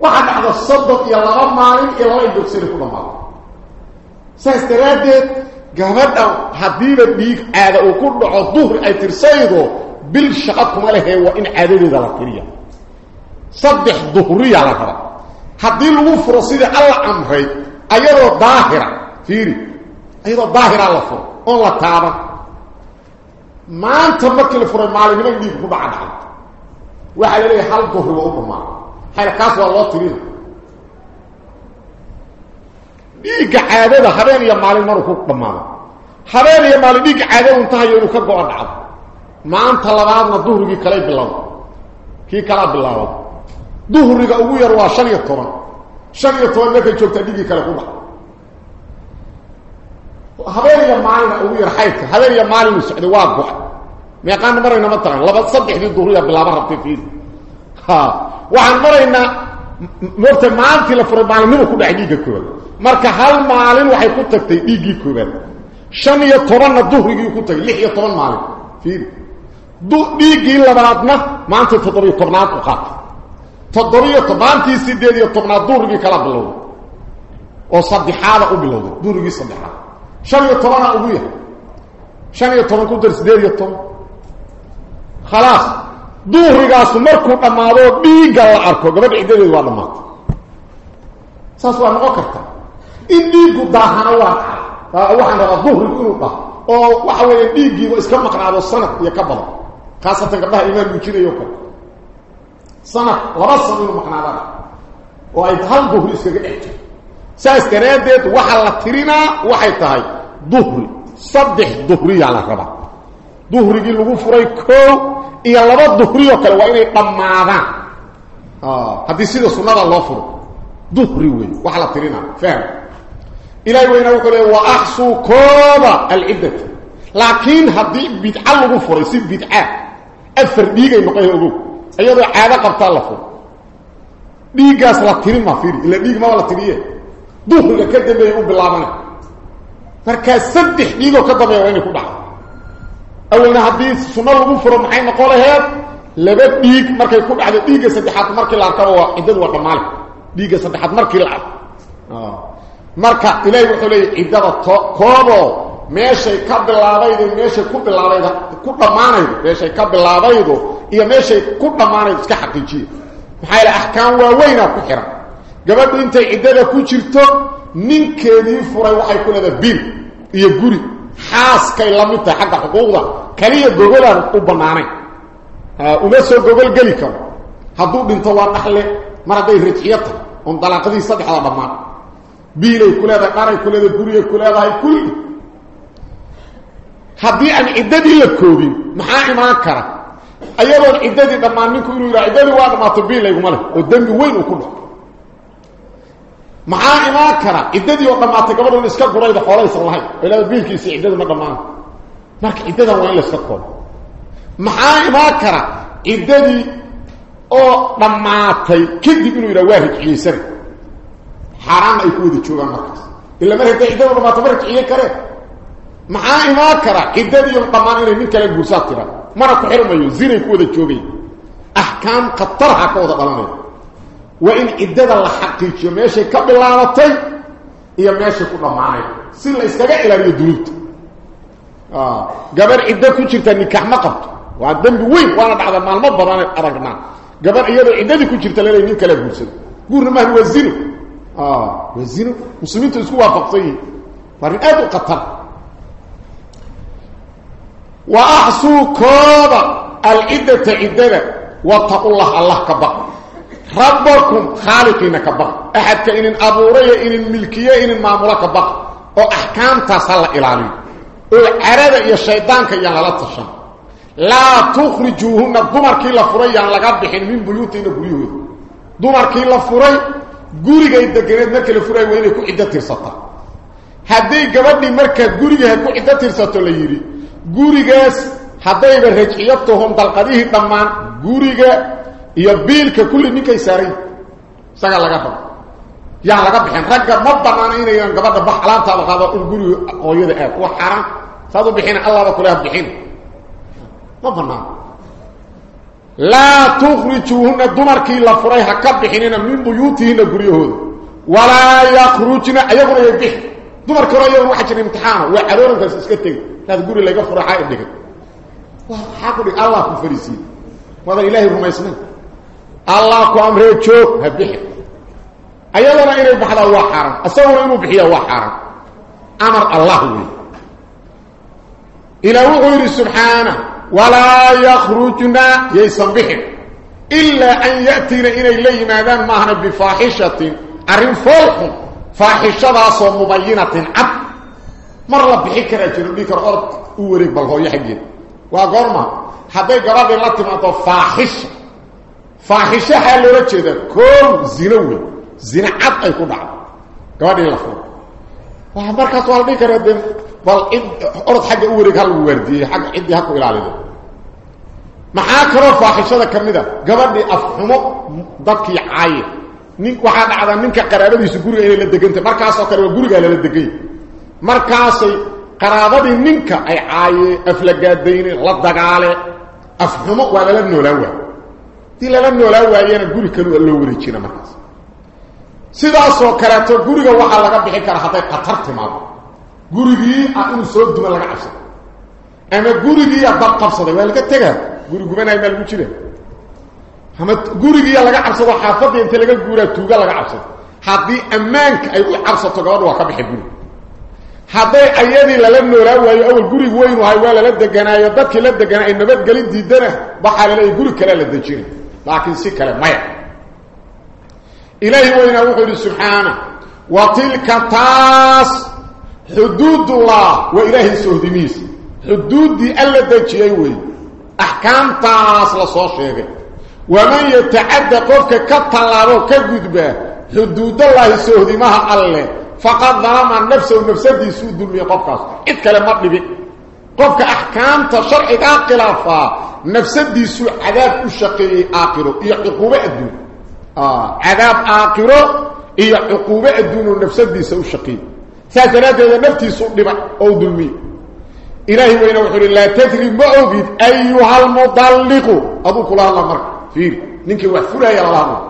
وحا تعد صدر يا لبا مالين يا لبا يبرخسي نقو مالين سيستراد دي قامت حبيبة بيك عادة وكل عضوه أي ترسيده. بالشقق ماله وإن عادل ذلكريا صدح ظهري على ترى حدي لو فرصي الله امري ايرو ظاهرة. فير ايرو ظاهرة الله فور أون لا ما أنت مكل فور مال من دي بو بعد وحال لي حال ظهر وامما حال كاس والله تريد. ديك عاده حبيبي يا مالك مركو تمام حبيبي يا مالك ديك عاده انت هي لو كغو maanta labaadna duhrigii kalay bilowda kii kalaa bilaabad duhriga ugu yar waa shan iyo toban shan iyo toban markay joogtaa dhiiggii kale ku dhac habeen iyo maalina ugu yar xaydka habeen iyo maalin uu socday waa go-ay meeqaan marayna ma taran laba saddexdii duhriya bilaaba rabtay fiir ha waxaan maraynaa moogta maalintii la furay maalinnimu ku dhacay dhiigga koobaad marka hal maalin waxay ku tagtay dhiiggii koobaad shan iyo tobanna duhrigii ku tagay lix iyo toban maalin fiir duhrigii kala bilowday oo saddexaada u bilowday duhrigii saddexaad shan iyo tobana ugu yahay shan iyo toban ku dar sideed iyo toban khalaas duhrigaasu markuu dhammaado dhiigga la arko gabadha ciddadeedu waa dhammaatay saas waa noqon karta in dhiiggu daahana waa dhaca waxaan rabaa duhrigu inuu dhaho oo waxa weeye dhiiggiiba iska maqnaado sanad iyo ka badan خاصة قبلها إيمان بكير يوكا. صنع ورصن إنه مقنع بابا وإن هل ظهر يسكي إحجا سايس كريدت وحالة ترينا وحي تهي ظهر صدح ظهري على ربا. ظهري قيل لغو فوري كو. إيا لبا ظهري يوكا وإن يطمعنا هذه آه. سيدة سنة الله فور ظهري وين؟ وحالة ترينا فهم. إلهي وين أقول وأخصو كوبا العدة. لكن هذه بدعة لغو فوري سيد بدعة أثر ديغي نقيه أغو أيضا عادة قبطان لفو. ديغا سلطرين ما فيري. إلا ديغ ما ولطريه دوخ لك كدبه يقوم بالعامنة فركا سدح ديغو كدبه يواني كدعه أولنا حديث سنال وغفر ومحين نقول هيا لابد ديغ آه. مركا يكون عادة ديغا سدحات مركا لاركب وإدن وقت مالك ديغا سدحات مركا لعب. مركا إليه وحليه إدارة كوبو. Meeshay ka bilaabaydo meeshay ku bilaabaydo ku dhammaanaydo meeshay ka bilaabaydo iyo meeshay ku dhammaanaydo iska xaqiijiya maxaa yaele axkaam waaweynaa ku xihan gabadhu intay ciddada ku jirto ninkeedii furay waxay ku leedahay bil iyo guri xaaskay la mid tahay xagga xuquuqda kaliya gogolaan u bannaanayn uma soo gogol geli karo hadduu dhinto waa dhaxle mar hadday rajciyo tahay oon dalaaqadii saddexda dhammaan biilay ku leedahay dharay ku leedahay gurigay ku leedahay kulli haddii aan ciddadii la koobin maxaa imaan kara ayadoon ciddadii dhammaan ninku inuu yidhaha ciddadii waa dhammaato biil layguma leh oo dembi weyn uu ku dhaco maxaa imaan kara ciddadii oo dhammaatay gabadhan iska gurayda xoolaysan lahayn ilaa biilkiisi ciddadu ma dhammaan marka ciddadan waa in la iska koobo maxaa imaan kara ciddadii oo dhammaatay kadib inuu yidhaha waa rajciyeysana xaaraanna ay ku wada joogaan markaas ila mar hadday ciddadu dhammaato ma rajciye kareen معاي ما كره قدبي قمانه من كل غوسات ترى مره خيرم يزيني كوده جوبي. أحكام قطرها كوده قلمه وإن ادد الحق يمشي كبلانته يا ماشي كوده معاي. سيل استغى إلى الدروت آه. غبر ادك جرت نكح ما قبط وادن وي وأنا دخل معلومات بدان ارغنا غبر يدي ادك جرت لي من كل غوسات غور ما هو وزير آه. وزير مسلمين تسوا فقطي. فريقه قطره واحصوا كوبا العدة عده واتقوا الله الله كبا ربكم خالقنا كبا أحد كإن ان ابو ري إن الملكيه إن المامله كبا أو أحكام تصل إلى علي العرب يا شيطانك يا لا تشن لا تخرجوهم دمر كي لفري يعني لقد بحن من بيوتنا بيوت دمر كي لفري. غوري دغريت مركه لفري وين كو عدة ترسطة. هدي غبدي مركه غوري كو عدة ترسطة ليري. Gurigaas haddayba rajciyo tahon dalqadihii dhammaan guriga iyo biilka kulli ninkay saaray isaga laga rabo yaa laga bixin ragga ma banaana inaynan gabadha bax alaabtaada qaado in guriga hooyada aad waa xaaraan saad u bixina allaaba kulaha bixin ma banaano laa tukhrijuuhunna dumarkii la furay ha ka bixinina min buyuutihinna guryahooda walaa yakhrujna ayaguna yay bixi dumarkii hore iyaguna waxaa jira imtixaana waa caroorankaas iska tegi تذكر لك فرحة عندك وحاكد الله فرسي وهذا الله هو اسمه الله هو أمره يتشوك هبحك أيضا ما إليه بحضة الله حرام أصور أنه بحيه الله حرام أمر الله وي إلى وغير سبحانه ولا يخرجنا يسم بحك إلا أن يأتينا إليه إلي ماذا ما هنا بفاحشة أرم فوق فاحشة صمبينة عبد faaxisho xaa loola jeedaa koow zino wey zina cad ay ku dhacdo gabadhii la furo waa markaas waa la dhihi karaa dee bal cid orod xagga u wareeg ha lagu waardiiyey agga ciddii ha ku ilaalido maxaa kaloo faaxishada ka mid a gabadhii afxumo dadkii caaye nin waxaa dhacdaa ninka qaraabadiisu guriga inay la degantay markaasoo kale waa gurigaa lala degany markaasay qaraabadii ninka ay caayeen aflagaadayne la dagaale afxumo waa lala noolaan waay hadii lala noolaan waayena guri kalu loo wareejina markaas sidaasoo kaleeto guriga waxaa laga bixi karaa hadday khatar timaado gurigii ah inuu soo duma laga cabsado ama gurigiiya dab qabsaday waa laga tegaa guri gubanay maa lagu jira ama gurigiiya laga cabsado xaafadii inta laga guuraa tuuga laga cabsado haddii ammaanka ay u cabsato gabadha waa ka bixi guri hadday ayadii lala noolaa waayo awal gurig weynu ahay waa lala deganaayo dadkii la deganaa ay nabadgelin diidana waxaa la leeyahy guri kalea la dejina laakiin si kale maya ilaahi weynaa wuxuu yidhi subxaana وتلك تاس حدود الله وإلهي سهدميس حدود دي ألا دجيوي أحكام تاس لصو شيغي ومن يتعدى قفك كالطلابو كالقدبة حدود الله سهدمها الله فقد ظلم نفسه ونفسه دي سوء دمي قفكاس اتكلم مطلبي قفك أحكام تشرعي اقلافا نفسه دي سوء عذاب الشقي اقلو يحقوب الدون آه، عذاب اقلو يحقوب الدون ونفسه دي سوء الشقي ساسرات هذا نفتي سوء دمع أو دمي إلهي وإن أخير الله تذري مؤبيد أيها المضلق. أبو كلا الله مرك. فيه ننكي وحفورة يا الله.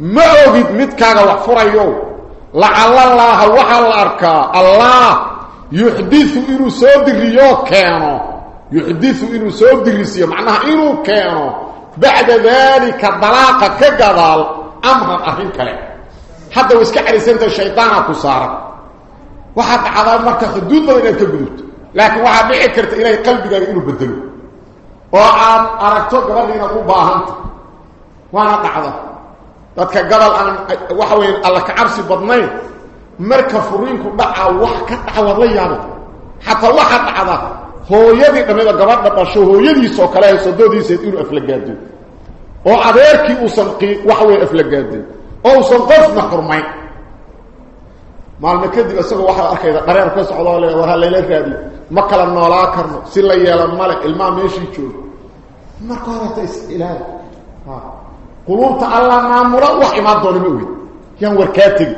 مؤبيد متكاك وحفورة يوم. لعل الله وحل أركا الله يحدث إنه صدر يوكينا يحدث إنه صدر يسيا معناها إنه كينا بعد ذلك الضلاقة كقضال أمهر أهل كلام حتى وإسكع رسالة الشيطان كسارة وحتى على مركة خدود من إليك لكن وحتى بعكرت إليه قلبك إنه بدلو. وعن أركتوك غير إنه باهمت وأنا تعذب dadka gabal aan waxa weya alla ka cabsi badnayn marka furiinku dhacaa wax ka dhaca waad la yaabay xataa waxaa dhacda hooyadii dhammida gabadha dhasho hooyadiisoo kale haysodoodiiseed inuu aflagaado oo adeerkii uusan waxa weya aflagaadin اوصل قفنا حرمين maalmo kadib isagoo waxaa arkayda dhareer ka socdoo le war halayla raadi ma kala noolaa karno si la yeela male ilmaha meeshii joogo marka horeta is ilaali قلوبته الله مامره وحي ما دوربي وي كان وركاتي.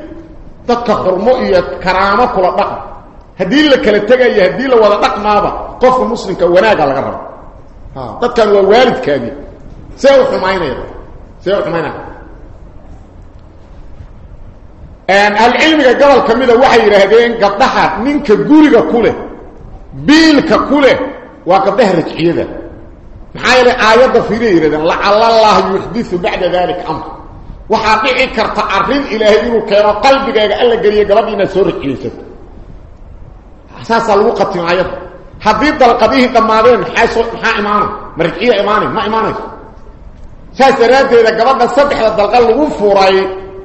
تتكفر مؤيه كرامة كل دق هدي لك لتغي هدي لو دق ما با قف مسلم كواناق على غرب. ها. دك كان والد كان سيو حمايني سيو حمايني أن العلم قبل كميدة وحي يرهدين قدحه منك غوريكا كوله بيلكا كوله وقدها رجعيدة. محايل آية ضفيرة لعل الله يحدث بعد ذلك أمر. وحاقعي كرت أرين إلهي كيرا قلبك قال لك يا قلبنا سورك يوسف أساس الوقت آية حديد دلقبيه تمارين حيث محا إمانه مرجعي إمانه ما إمانه ساس رأيت إذا قلبنا صدح للدلقال وفورا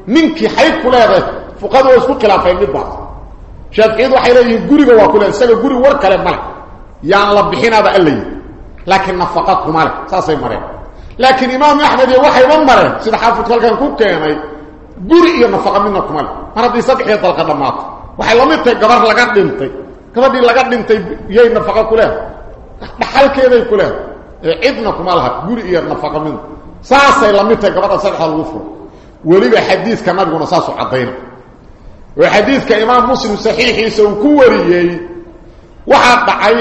منك حيث كلها فقد وصفوا خلافين ببعض شاد كيدو حيث يقولي قوة كلها سألو قولي ورك لك ملك. هذا الله بحينا leh saasay mareen laakiin imaam axmed iyo waxayba mareen sida xaafidku halkan ku keenay guri iyo nafaqa midna kuma leh mar haddii saddexdii dalqa dhammaato waxay la mid tahay gabar laga dhintay gabadhii laga dhintay yay nafaqa ku leedahay dhaxalkeeday ku leedahay cidna kuma laha guri iyo nafaqa midna saasay la mid tahay gabadha saddexda lagu furo weliba xadiidka nabiguna saasuu caddayna oo xadiidka imaam muslim saxiixiisa uu ku wariyey waxaa dhacay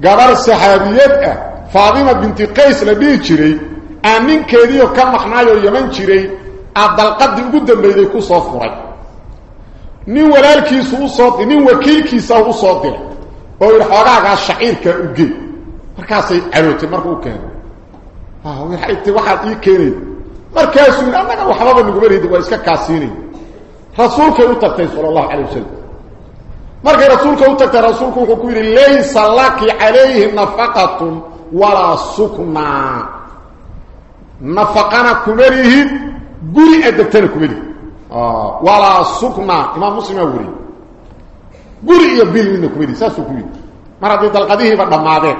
gabar saxaabiyad ah faadima binti qays la dhihi jiray aan ninkeediio ka maqnaayoo yaman jiray aa dalqadii ugu dambayday ku soo furay nin walaalkiisu usoo nin wakiilkiisa u soo diray oo yidhi xoogaagaa shaciirkaa u gey markaasay carootay marka u keenay ti waxaad ii keenayda markaasuu yidhi annaga waxbaba naguma ridi waa iska kaasiinay rasuulkay u tagtay sala allahu calay wasalam laysa laki calayhi nafaqatun walaa suknaa nafaqana kuma lihid guri adegtana kuma lihid walaa suknaa imaam muslimaa weriye guri iyo bil midna kuma lihid saasuu ku yidhi mar haddii dalqadihiiba dhammaadeen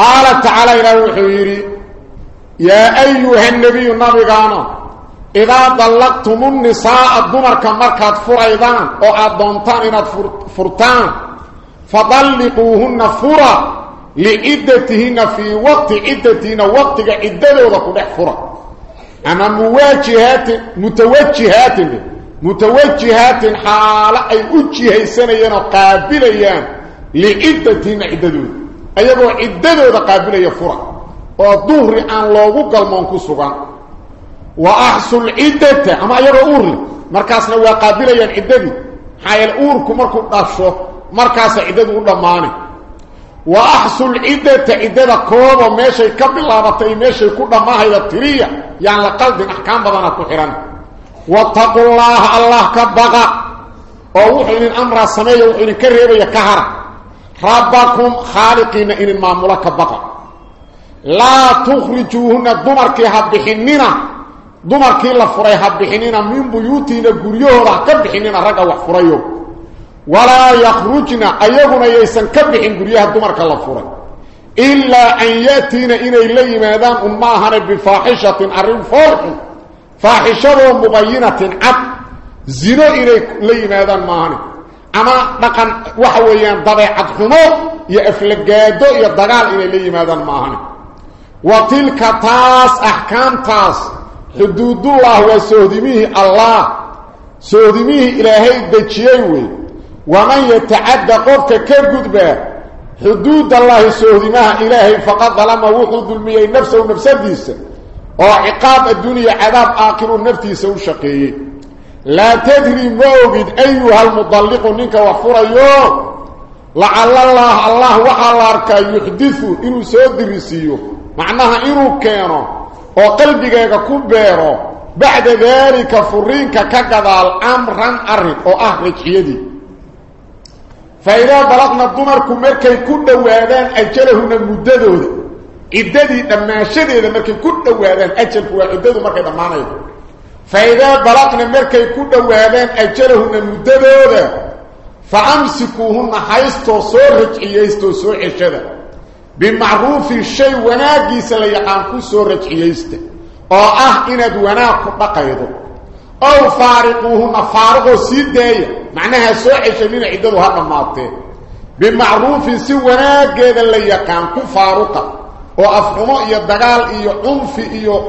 qaala tacaala ilaahi wuxuu yidhi yaa ayuha nabiyu nabigaano إذا طلقتم النساء الدمر كمركات فريدان أو أدونتان إنات فرطان فطلقوهن فرى لإدتهن في وقت إدتهن وقت إدتهن وقت إدتهن فرى أما مواجهات متوجهات متوجهات حالة أي أجهي سنين قابلين لإدتهن إدتهن أي أبو إدتهن قابلين فرى وظهر أن لوغو قلمان كسوغان. وأحصل عدته. أما يرور مركزنا هو قابل ان عدته حي الاورك مركو ضافشو مركز عدته ضمانه وأحصل عدته عدته كوب ومشي قبل ما تي مشي كدمهيده تريا يعني لقد أحكام بدنا تخيران واتق الله الله كبغا أو وحي الأمر أو وحي كريب يا كهر. ربكم خالقين إن المعموله كبغا لا تخرجوهن الضمر كهب حننا دمر كيلا فري حبخينا من بيوتنا غريورا كبخينا رغا وفريو ولا يخرجنا ايغنا يسن كبخين غريها دمر كلا فري الا ان ياتينا إلى لي ميدان امها بفاحشه ارم فرح فاحشه مبينه عب زيرو إلى لي ميدان ماهن اما دقن وحويان ضبيعه خمو يا افلجادو يا دغال إلى لي ميدان ماهن وتلك تاس احكام تاس حدود الله وسودميه الله سودميه إلهي دجيوي ومن يتعدى قفك كالقدبة حدود الله سودميه إلهي فقط ظلم وحوظ الميه نفسه ونفسه ديسة وعقاب الدنيا عذاب آخر نفسه وشقيه لا تدري ما أجد أيها المطلق منك وفر يوم لعل الله الله وعلى الله يحدث إنه سيدرسيه معناها إنه كينه oo qalbigaaga ku beero gadaal amran arrin oo ah rajciyadii faidaa balaqna dumarku markay ku dhowaadaan ajalahuna muddadooda ciddadii dhammaashadeeda markay ku dhowaadaan ajalku waa ciddadu markay dhammaanaydo faidaa balaqna markay ku dhowaadaan ajalahuna muddadooda fa amsikuuhunna haystoo soo rajciyaystoo soo ceshada بمعروف الشيء وناجيس ليقان كسور رجعيسته. أو أه إن دوانا قطق يدو أو فارقوهن فارقو سيدي معناها سوحش من عدد هذا الماضي بمعروف سي وناجيس ليقان كفارقة. أو أفهمه إيا الدقال إيا عنف إيا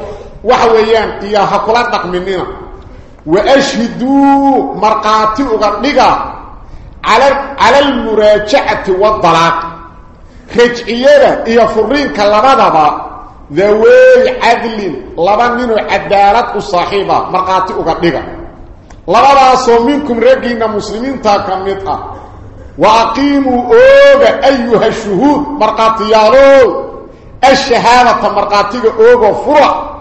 وحويان إيا هكولاتك مننا وأشهدو مرقاتي أغرقها على المراجعة والضلاق. خج إيرا إيا فرين كاللبادة با ذوي عدل لبان منو عدالات الصاحبة مرقاتي أكبغة لبادة سو منكم رجينا مسلمين تاكمتا وعقيموا أوغا أيها الشهود مرقاتي يارو الشهادة مرقاتي أوغا فرع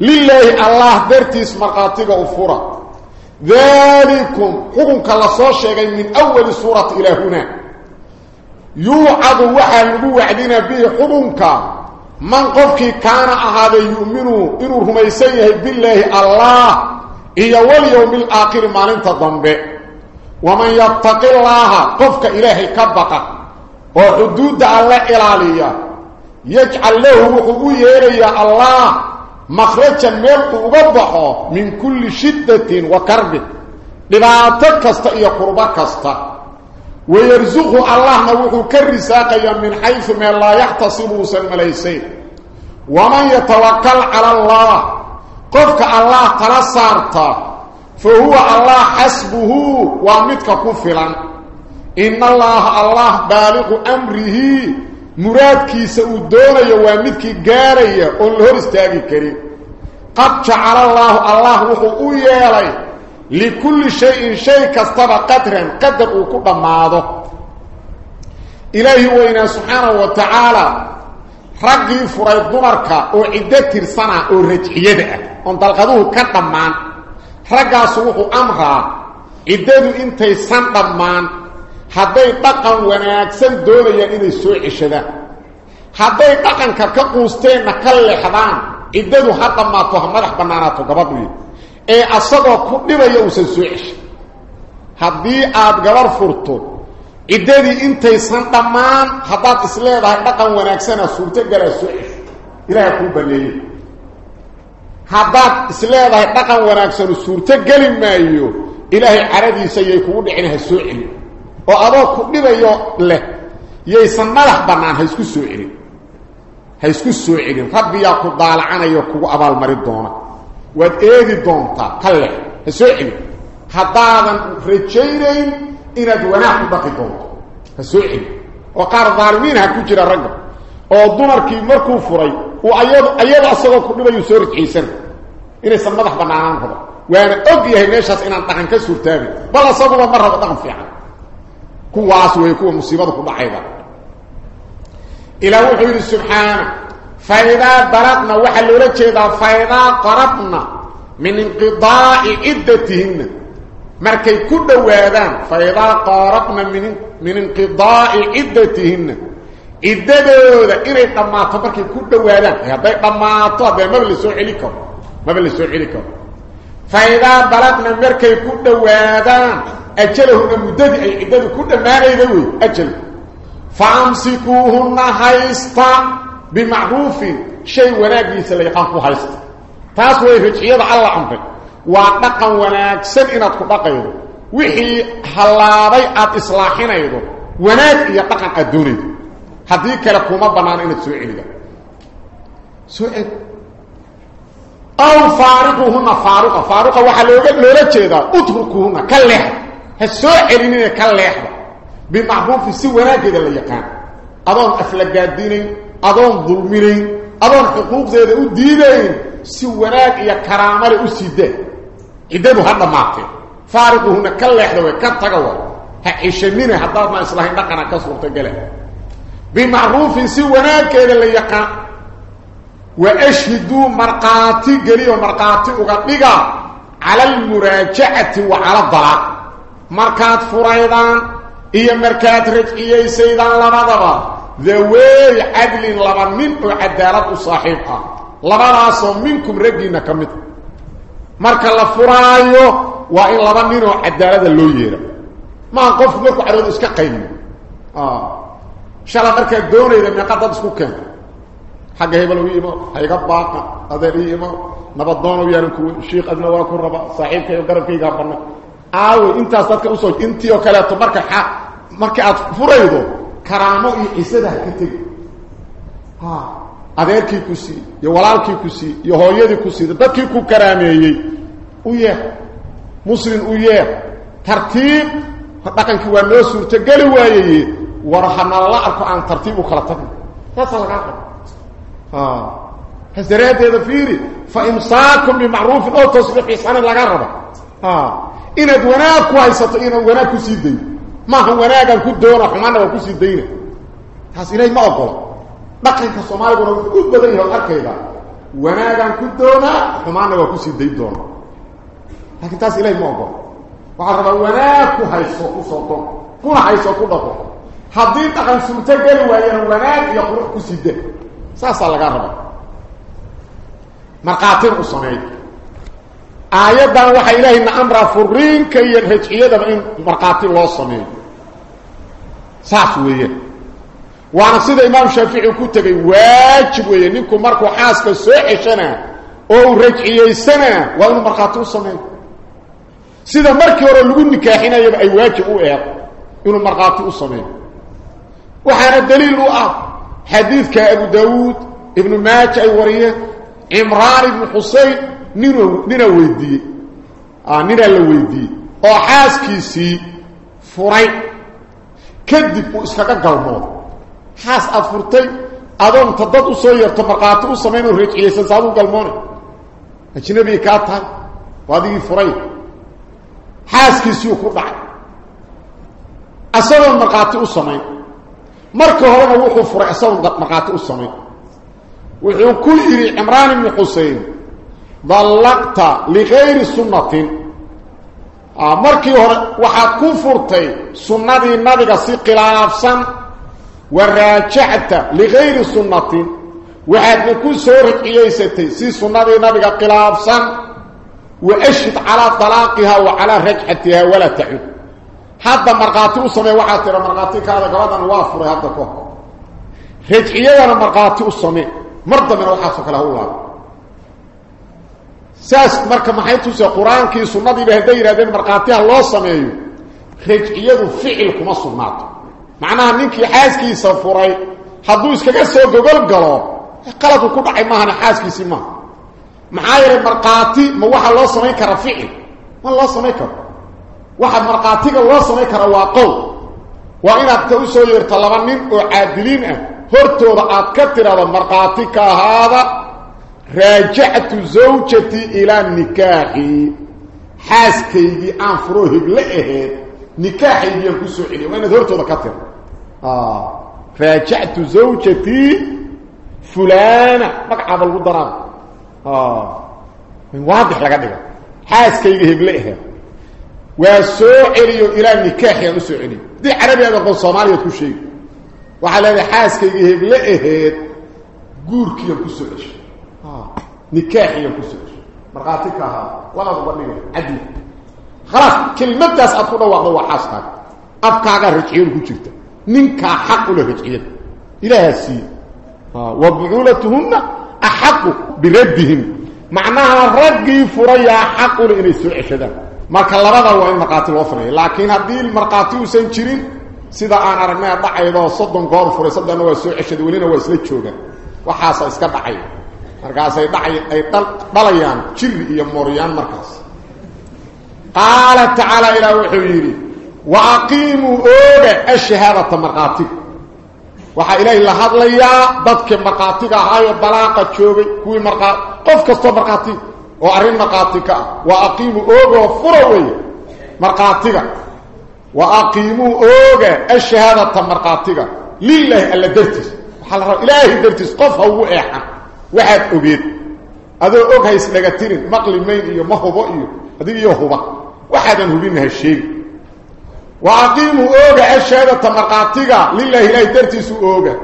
لله الله درتيس مرقاتي أفرع ذلكم حكم كاللصوشي من أول سورة إلى هناك يوعد وحي لو وعدنا به حضنك من قفك كان هذا يؤمن ان رميسن بالله الله. إلى واليوم الآخر ما انت ضمب ومن يتق الله قفك اليه كبقه وحدود الله إلى عليا يجعل له وحو يريا الله. مخرجا ملك وبضحه من كل شدة وكرب. لما تكست يا قربك استه ويرزقه الله نوحو كالرساق من حيث ما لا يحتصبه سلم ليسي ومن يتوكل على الله قفك الله تلصارت فهو الله حسبه وامدك كفلا إن الله الله بالغ أمره مراد كيس الدولي وامدك قاري قل هرستاقي كريم. قد جعل الله الله وحو ايالي لكل شيء شيء كاستبع قدر قدر وكبا ماذا إلهي وإنا سبحانه وتعالى. رقي فريد دمرك وعدة ترسنة ورجحية وانت لقدوه كدامان رقى سوق أمره عدة انت سندامان هذا طاقا وأنا اكسن دوليا اني سوق الشداء هذا طاقا كاكوستين نكالي حدان عدة حدما تهمرح بنانا تقبضوه ee asagoo ku dhibaya uusan soo ceshay haddii aada gabar furto ciddadii intaysan dhammaan haddaad is leedahay dhaqan wanaagsana suurtogalaa soo ceshay ilaaha kuu baneeyo. Haddaad is leedahay dhaqan wanaagsanu suurtogeli maayo ilaahay caradiisa yay kugu dhicin ha soo celin. Oo adoo ku dhibayo leh yaysan madax bannaan ha isku soo celin. Ha isku soo celin. Rabbiyaa ku daalacanayao kugu abaalmarin doona. Waad eegi doontaa ka leh ha soo celin haddaadan rajaynayn inaad wanaag ku dhaqi doonto ha soo celin oo qaar daalimiin ha ku jira ragga oo dumarkii markuu furay uu ayado ayado asagoo ku dhibayu soo rajcaysana inaysan madax bannaanaan rabo waana og yahay meeshaas inaan dhaqan ka suurtaabin bal asaguba ma rabo dhaqan fiican kuwaas wey kuwa musiibada ku dhacayda ilaa wuxuu yidhi subxaana فإذا ضربنا وحل ولجيدا فإذا قربنا من انقضاء عدتهن مركي كدو ويدان فإذا قربنا من, من انقضاء عدتهن. عدتهن إنه يتماتوا مركي كدو ويدان يبقى يتماتوا هذا مبلسوا عليكم مبلسوا عليكم. فإذا ضربنا مركي كدو ويدان أجلهن مدد عدتهن كدو ما غيره أجل. فأمسكوهن حيث بمعروف شيء وناجيس اللي يقاف بحيست تاس ويفجعيض على العمر وعطاقا وناك سنئنا تقبق وحي حلابي آت إصلاحينا يدو وناك يطاقا قدوني هذيك لكم بنان إن تسوئين سوئ سوئين أو فارقهما فارقة. فارقة وحلوغة لولتشيدا اتركوهما كالليح. هالسوئين لك كالليح. بمعروف سيء وناك يدو اللي يقان أضعهم أفلقات adoon dulminayn adoon xuquuqdeeda u diidayn si wanaag iyo karaamale u siidee ciddadu ha dhammaatee faariquhuna ka leexda way ka taga way ha cishanina haddaadna islahayn dhaqana ka suurtagala bimacruufin si wanaaggeeda la yaqaan wa ashhiduu markhaati geliyo markhaati uga dhiga cala almuraajacati wa cala dalaaq markaad furaydaan iyo markaad oo cadaalad u saaxiib ah labadaasoo minkum raggiinna ka mid marka la furaayo waa in laba nin oo cadaalada loo yeera maaha qofku markuu cadhoodo iska qaymiyo shala markaad doonayda meeqa dad isku keenta xagga hebel u imo hayga baaqa adeer ii imo nabadoonow yaaran ku shiikh adna waa ku raba saaxiibkayo garabkaygaa banna aawe intaas dadka usoo intii oo kaleeto marka marka aad furaydo karaamo iyo cisada ha ka tegi adeerkii ku sii iyo walaalkii ku sii iyo hooyadii ku siida dadkii ku karaameeyey u yeer muslim u yeer tartiib dhaqankii waa noo suurtogeli waayeye war hanalala arko aan tartiib u kala tagno saasa lagaa qabo has daraaddeeda fiiri fa imsaakum bimacruufin oo tasriix isanin laga raba inaad wanaag ku haysato inaad wanaag ku sii dayo doona xumaanna waa ku sii dayna taas ilahay ma ogolo dhaqanka soomaaliguna wuxuu u badan yahay arkayda wanaagaan ku doonaa xumaanna waa kusii day doona laakiin taas ilahay ma ogolo waxaa rabaa wanaag ku hayso ku soo don kuna hayso ku dhaqo haddii dhaqan suurto geli waayana wanaag iyo qurux ku sii da saasaa lagaa rabaa markhaatina u sameey aayaddan waxaa ilaahayna amraa furiinka iyo rajciyadaba in markhaati loo sameeyo saas weeyaan waana sida imaam shaafici ku tegay waajib weeye ninku markuu xaaska soo ceshanaa oo uu rajciyeysanaa waa inuu markhaati u sameeyo sida markii hore lagu nikaaxinayaba ay waajib u eed inuu markhaati u sameeyo waxaana daliil u ah xadiidka abu daawuud ibnu maaja ay wariyeen cimraan ibnu xusein ninu nina weydiiyey ninaa la weydiiyey oo xaaskiisii furay furtay adoonta dad u soo yeerto markhaati u samaynoo rajciyaysan saaduu galmoone ajnabigii kaa tahay waa adigii furay xaaskiisiiu ku dhacay isagoon markhaati u samayn marka horena wuxuu furay isagoon markhaati u samayn wuxuu ku yidhi cimraan ibni xusein dallaqta ligayri sunnatin markii hore waxaad ku furtay sunnadii nabiga si khilaafsan وراجعت لغير سنة وحد نكون سورك إيساتي سي سنة نبي قلابسا وأشهد على طلاقها وعلى رجعتها ولا تعود حتى مرقاتي أصمي واحد ترى مرقاتي كذا قوانا وافر هذا كوه رجعية وأنا مرقاتي أصمي مرضى من وحاسك له الله ساس مركا محيطو سي قرآن كي سنة بهدير هذين مرقاتيها الله صمي رجعية فعل كما صنعته macnaha ninkii xaaskiisa furay hadduu iskaga soo gogol galo qaladku ku dhacay maahana xaaskiisii maaha maxaa yeelay markhaati ma waxaa loo samayn karaa ficil ma loo samayn karo waxa markhaatiga loo samayn kara waa qowl waa inaad ka u soo yeerto laba nin oo caadiliin ah hortooda aad ka tidhahdo markhaati ka ahaada راجعت زوجتي إلى النكاح حاسكي دي انفروه لقه نكاحي دي انكسو حلي وأنا دورتو آه. فاجعت زوجتي فلانة. مك عبالو الضرام آه. من واضح لك دي حاسكي دي هبلقه واسو عليو إلى نكاحي انسو عليو دي عربية دي قول صمالية كل شيء وعلى دي حاسكي دي هبلقه قوركي انكسو عليو ah soo ceshay مرقاتك ها ولا تبنيه عدل خلاص كلمة داس أدخل وقضوا وحاسك أبقى رجعين كجرت ننكا حق له رجعين إلى هسي وبعولتهن أحق بردهم معناها رجي فريا حق له إنه سوء شدان marka labada waa in marqaati loo furay laakiin haddii marqaati uusan jirin sida aan aragnay dhacaydoo soddon goor furay soddonna waa soo ceshaday welina waa isla joogaan waxaasa iska dhacay markaasay dhacay ay dhalayaan jiri iyo mooryaan markaas qaala tacaala ilaah wuxuu yidhi wa aqiimuu ooga ashahaadata markhaatiga waxaa ilaahay la hadlayaa dadkii markhaatiga ahaayoo dalaaqa joogay kuwii markaa qof kastoo markhaatiga oo arrin markhaatiga ah wa aqiimuu oogoo fura weeye markhaatiga wa aqiimuu ooga ashahaadata markhaatiga lilaahi alla dartiis waxaa la rabaa ilaahay dartiis qof ha ugu eexan waxaad ogeed adoo og hays dhaga tirin maqli mayn iyo ma hubo iyo adig iyo huba waxaadan hubinnaha sheegi wa aqiimuu ooga ashahaadata markhaatiga lilaahi ilaahay dartiisu ooga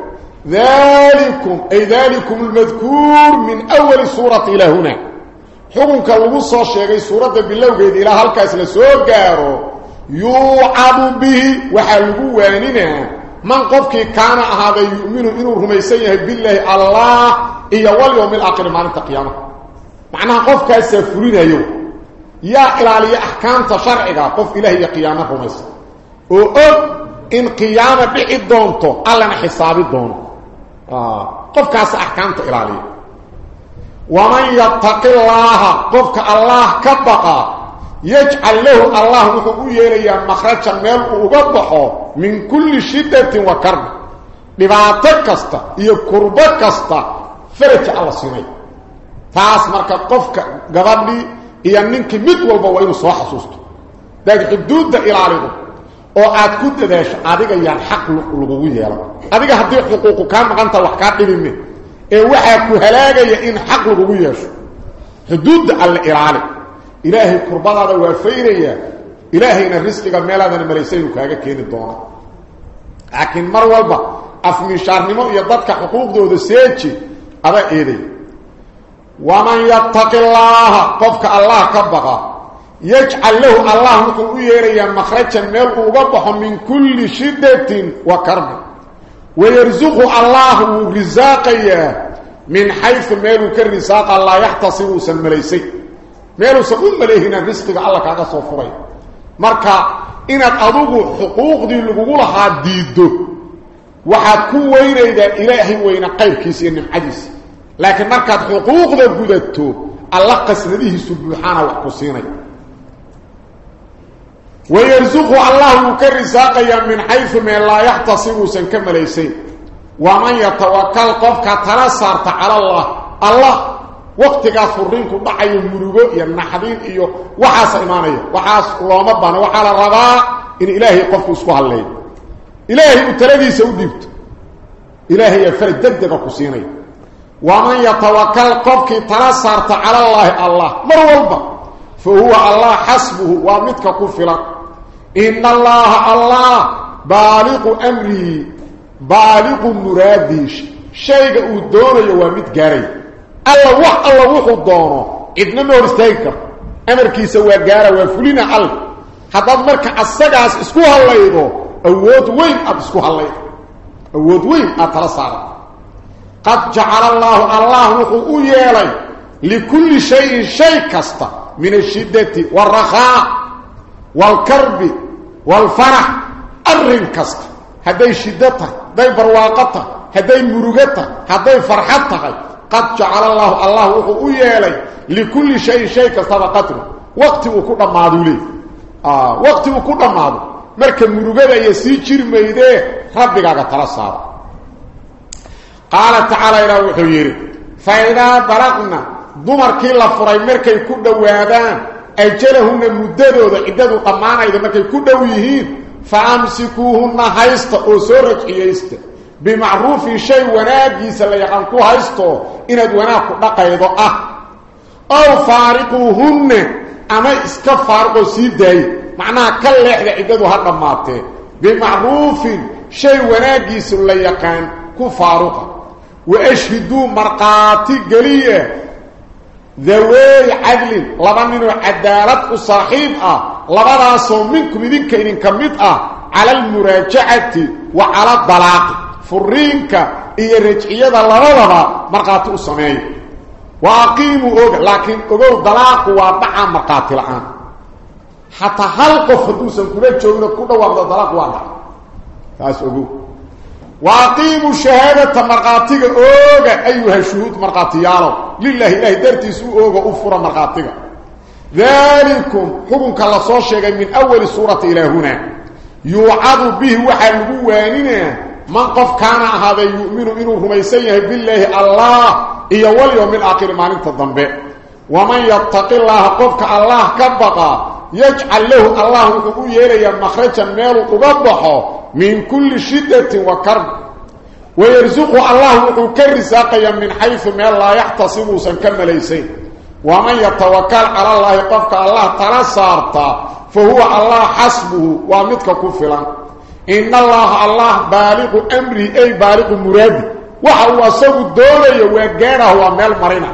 dalikum ay dalikum almadkuur min awali suurati ilaa huna xukunka lagu soo sheegay suuradda bilowgeeda ilaa halkaas la soo gaaro yuucadu bihi waxaa lagu waaninaa من قفكي كان هذا يؤمن انه رميسيه بالله الله إلى واليوم الآخر معنى القيامه معنى قفك السفرين يا إلى علي احكام شرعك قف إلى هي قيامه رميس أو ان قيامه بعدونته الله حسابي دون قفك احكام الله علي ومن يتق الله قفك الله كبقى يجعل له الله وهو يري مخرجا من الغبحه min kulli shiddatin wa karbi dhibaato kasta iyo kurbo kasta faraja alla siinay taas marka qofka gabadhii iyo ninkii mid walba waa inuu soo xasuusto daad xuduudda ilaalido oo aad ku dadaasho adiga yaan xaq lagugu yeelan adiga haddii xuquuqu kaa maqanta wax kaa dhibime ee waxaa ku halaagaya in xaq lagugu yeesho xuduudda alle ilaali ilaahay kurbadaada waa faynayaa إلهينا رزقك ميلادنا مليسينو كاكا كين الدونة لكن مروالبا أفمي شارنمو يددك حقوق دو دو سيجي أبا إيدي. ومن يتق الله قفك الله كبغا. يجعل له الله نكون ويريا مخرجا ميلق وقبح من كل شدة وكرم ويرزقه الله رزاقيا من حيث ميلو كالرزاق الله يحتصره سن مليسي. ميلو سقوم مليهنا رزقك الله كاكا صوفريه مركا إنك أضوغو حقوق دي لغولها ديدو waxaad ku weynaydaa ilaahay weyna qaybkiisa iyo nimcadiisa laakiin markaad xuquuqda gudato alla qasnadihiisu buuxaana wax ku siinay ويرزقه الله كرزاقيا من حيث ما لا يحتصب سنكم ليسين ومن يتوكل قفك تلسارت على الله الله وقتك فرينك وقت وقتك فرينك ضعي المرغو ينحذين إيو وحاس إيمانية وحاس الله مبانا وحال الرضاء إن إلهي قفك أسبوع الليل. إلهي أتلقي سوديبت. إلهي يفرد ددك أكسيني ومن يتوكل قفك تنصرت على الله الله. مرغوبا فهو الله حسبه ومتك كفلا. إن الله الله بالق أمري بالق مراديش شيء أدوني ومتكاريه الله وح الله وح الدونه إذن ما ورستيكر أمر كي سوى قاري وفلنا الله حتى مركع السجاس اسكوها الله يدو أود وين اسكوها الله يدو أود وين أترصار قد جعل الله الله وح أيالي لكل شيء شيء كسته من الشدة والرخاء والكرب والفرح أرن كست هذي شدتها هذي برواقتها هذي مرغتها هذي فرحتها قد جعل الله الله وحو يلي لكل شيء شيء قدر وقت وكو دمادو لي آه وقت وكو دمادو marka murugada ay sii jirmeeyde rabbigaaga tala saar qala ta'ala ila wuxuu yiri fa ila balagna dumarkii la furay markay ku dhawaadaan ajalahuna muddadooda ciddadu dhammaanayda markay ku dhow yihiin fa amsikuuhunna haysta oo soo rajciyaysta bimacruufi shay wanaagiisa la yaqaan ku haysto inaad wanaag ku dhaqaydo ah ow faariquuhunna ama iska faariqoo sii daaye macnaha ka leexda ciddadu ha dhammaatee bimacruufin shay wanaagiisa la yaqaan ku faaruqa wa ashhiduu markhaati geliya ذوي عدل لبنين عدالة صاحب آه لبداسو منكم idinka idin kamid ah على المراجعة وعلى الطلاق فرينك iyo rajciyada labadaba marqaati u sameey waaqiimu og laakiin ogow dalaaqu waa dhaca marqaati la'aan hatta hal qof haduusan kula joogno ku dhawaaqdo dalaaq waa dhaca taas ogow waaqiimu shahaadata marqaatiga ooga ayuha shuhuud marqaatiyaalo lillahi ilahi dartiis u ooga u fura marqaatiga dalikum xukunka la soo sheegay min awali suurati ilaa huna yuucadu bihi waxaa lagu waaninaa من قف كان هذا يؤمن إنه رميسيه بالله الله إيا واليوم الآخر ما ننتظم ومن يتق الله قفك الله كبقى يجعل له الله وقبو يلي مخرجا ميل قبضحه من كل شدة وكرب ويرزقه الله ساقيا من حيث ميل لا يحتصب سنكم ليسين ومن يتوكل على الله قفك الله ترسارتا فهو الله حسبه ومتك كفلا إن الله الله بالغ أمري أي بالغ مرادي. وحو أصاب الدولة وقاره ومال مرنا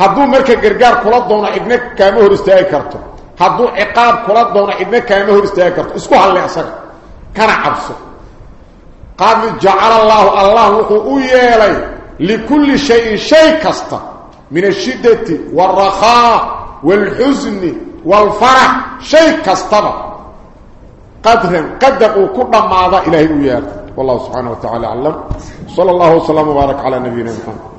هدو مركا قرقار كلا دونا ابنك كامهر استيقى كرتو. هدو عقاب كلا دونا ابنك كامهر استيقى كرتو. اسكو هالي أساق كان عبسو قال جعل الله الله يالي لكل شيء شيء كستا. من الشدة والرخاء والحزن والفرح شيء كستا قدرا قدقوا كل ما إلهي ويارد والله سبحانه وتعالى أعلم. صلى الله وسلم وبارك على نبينا محمد.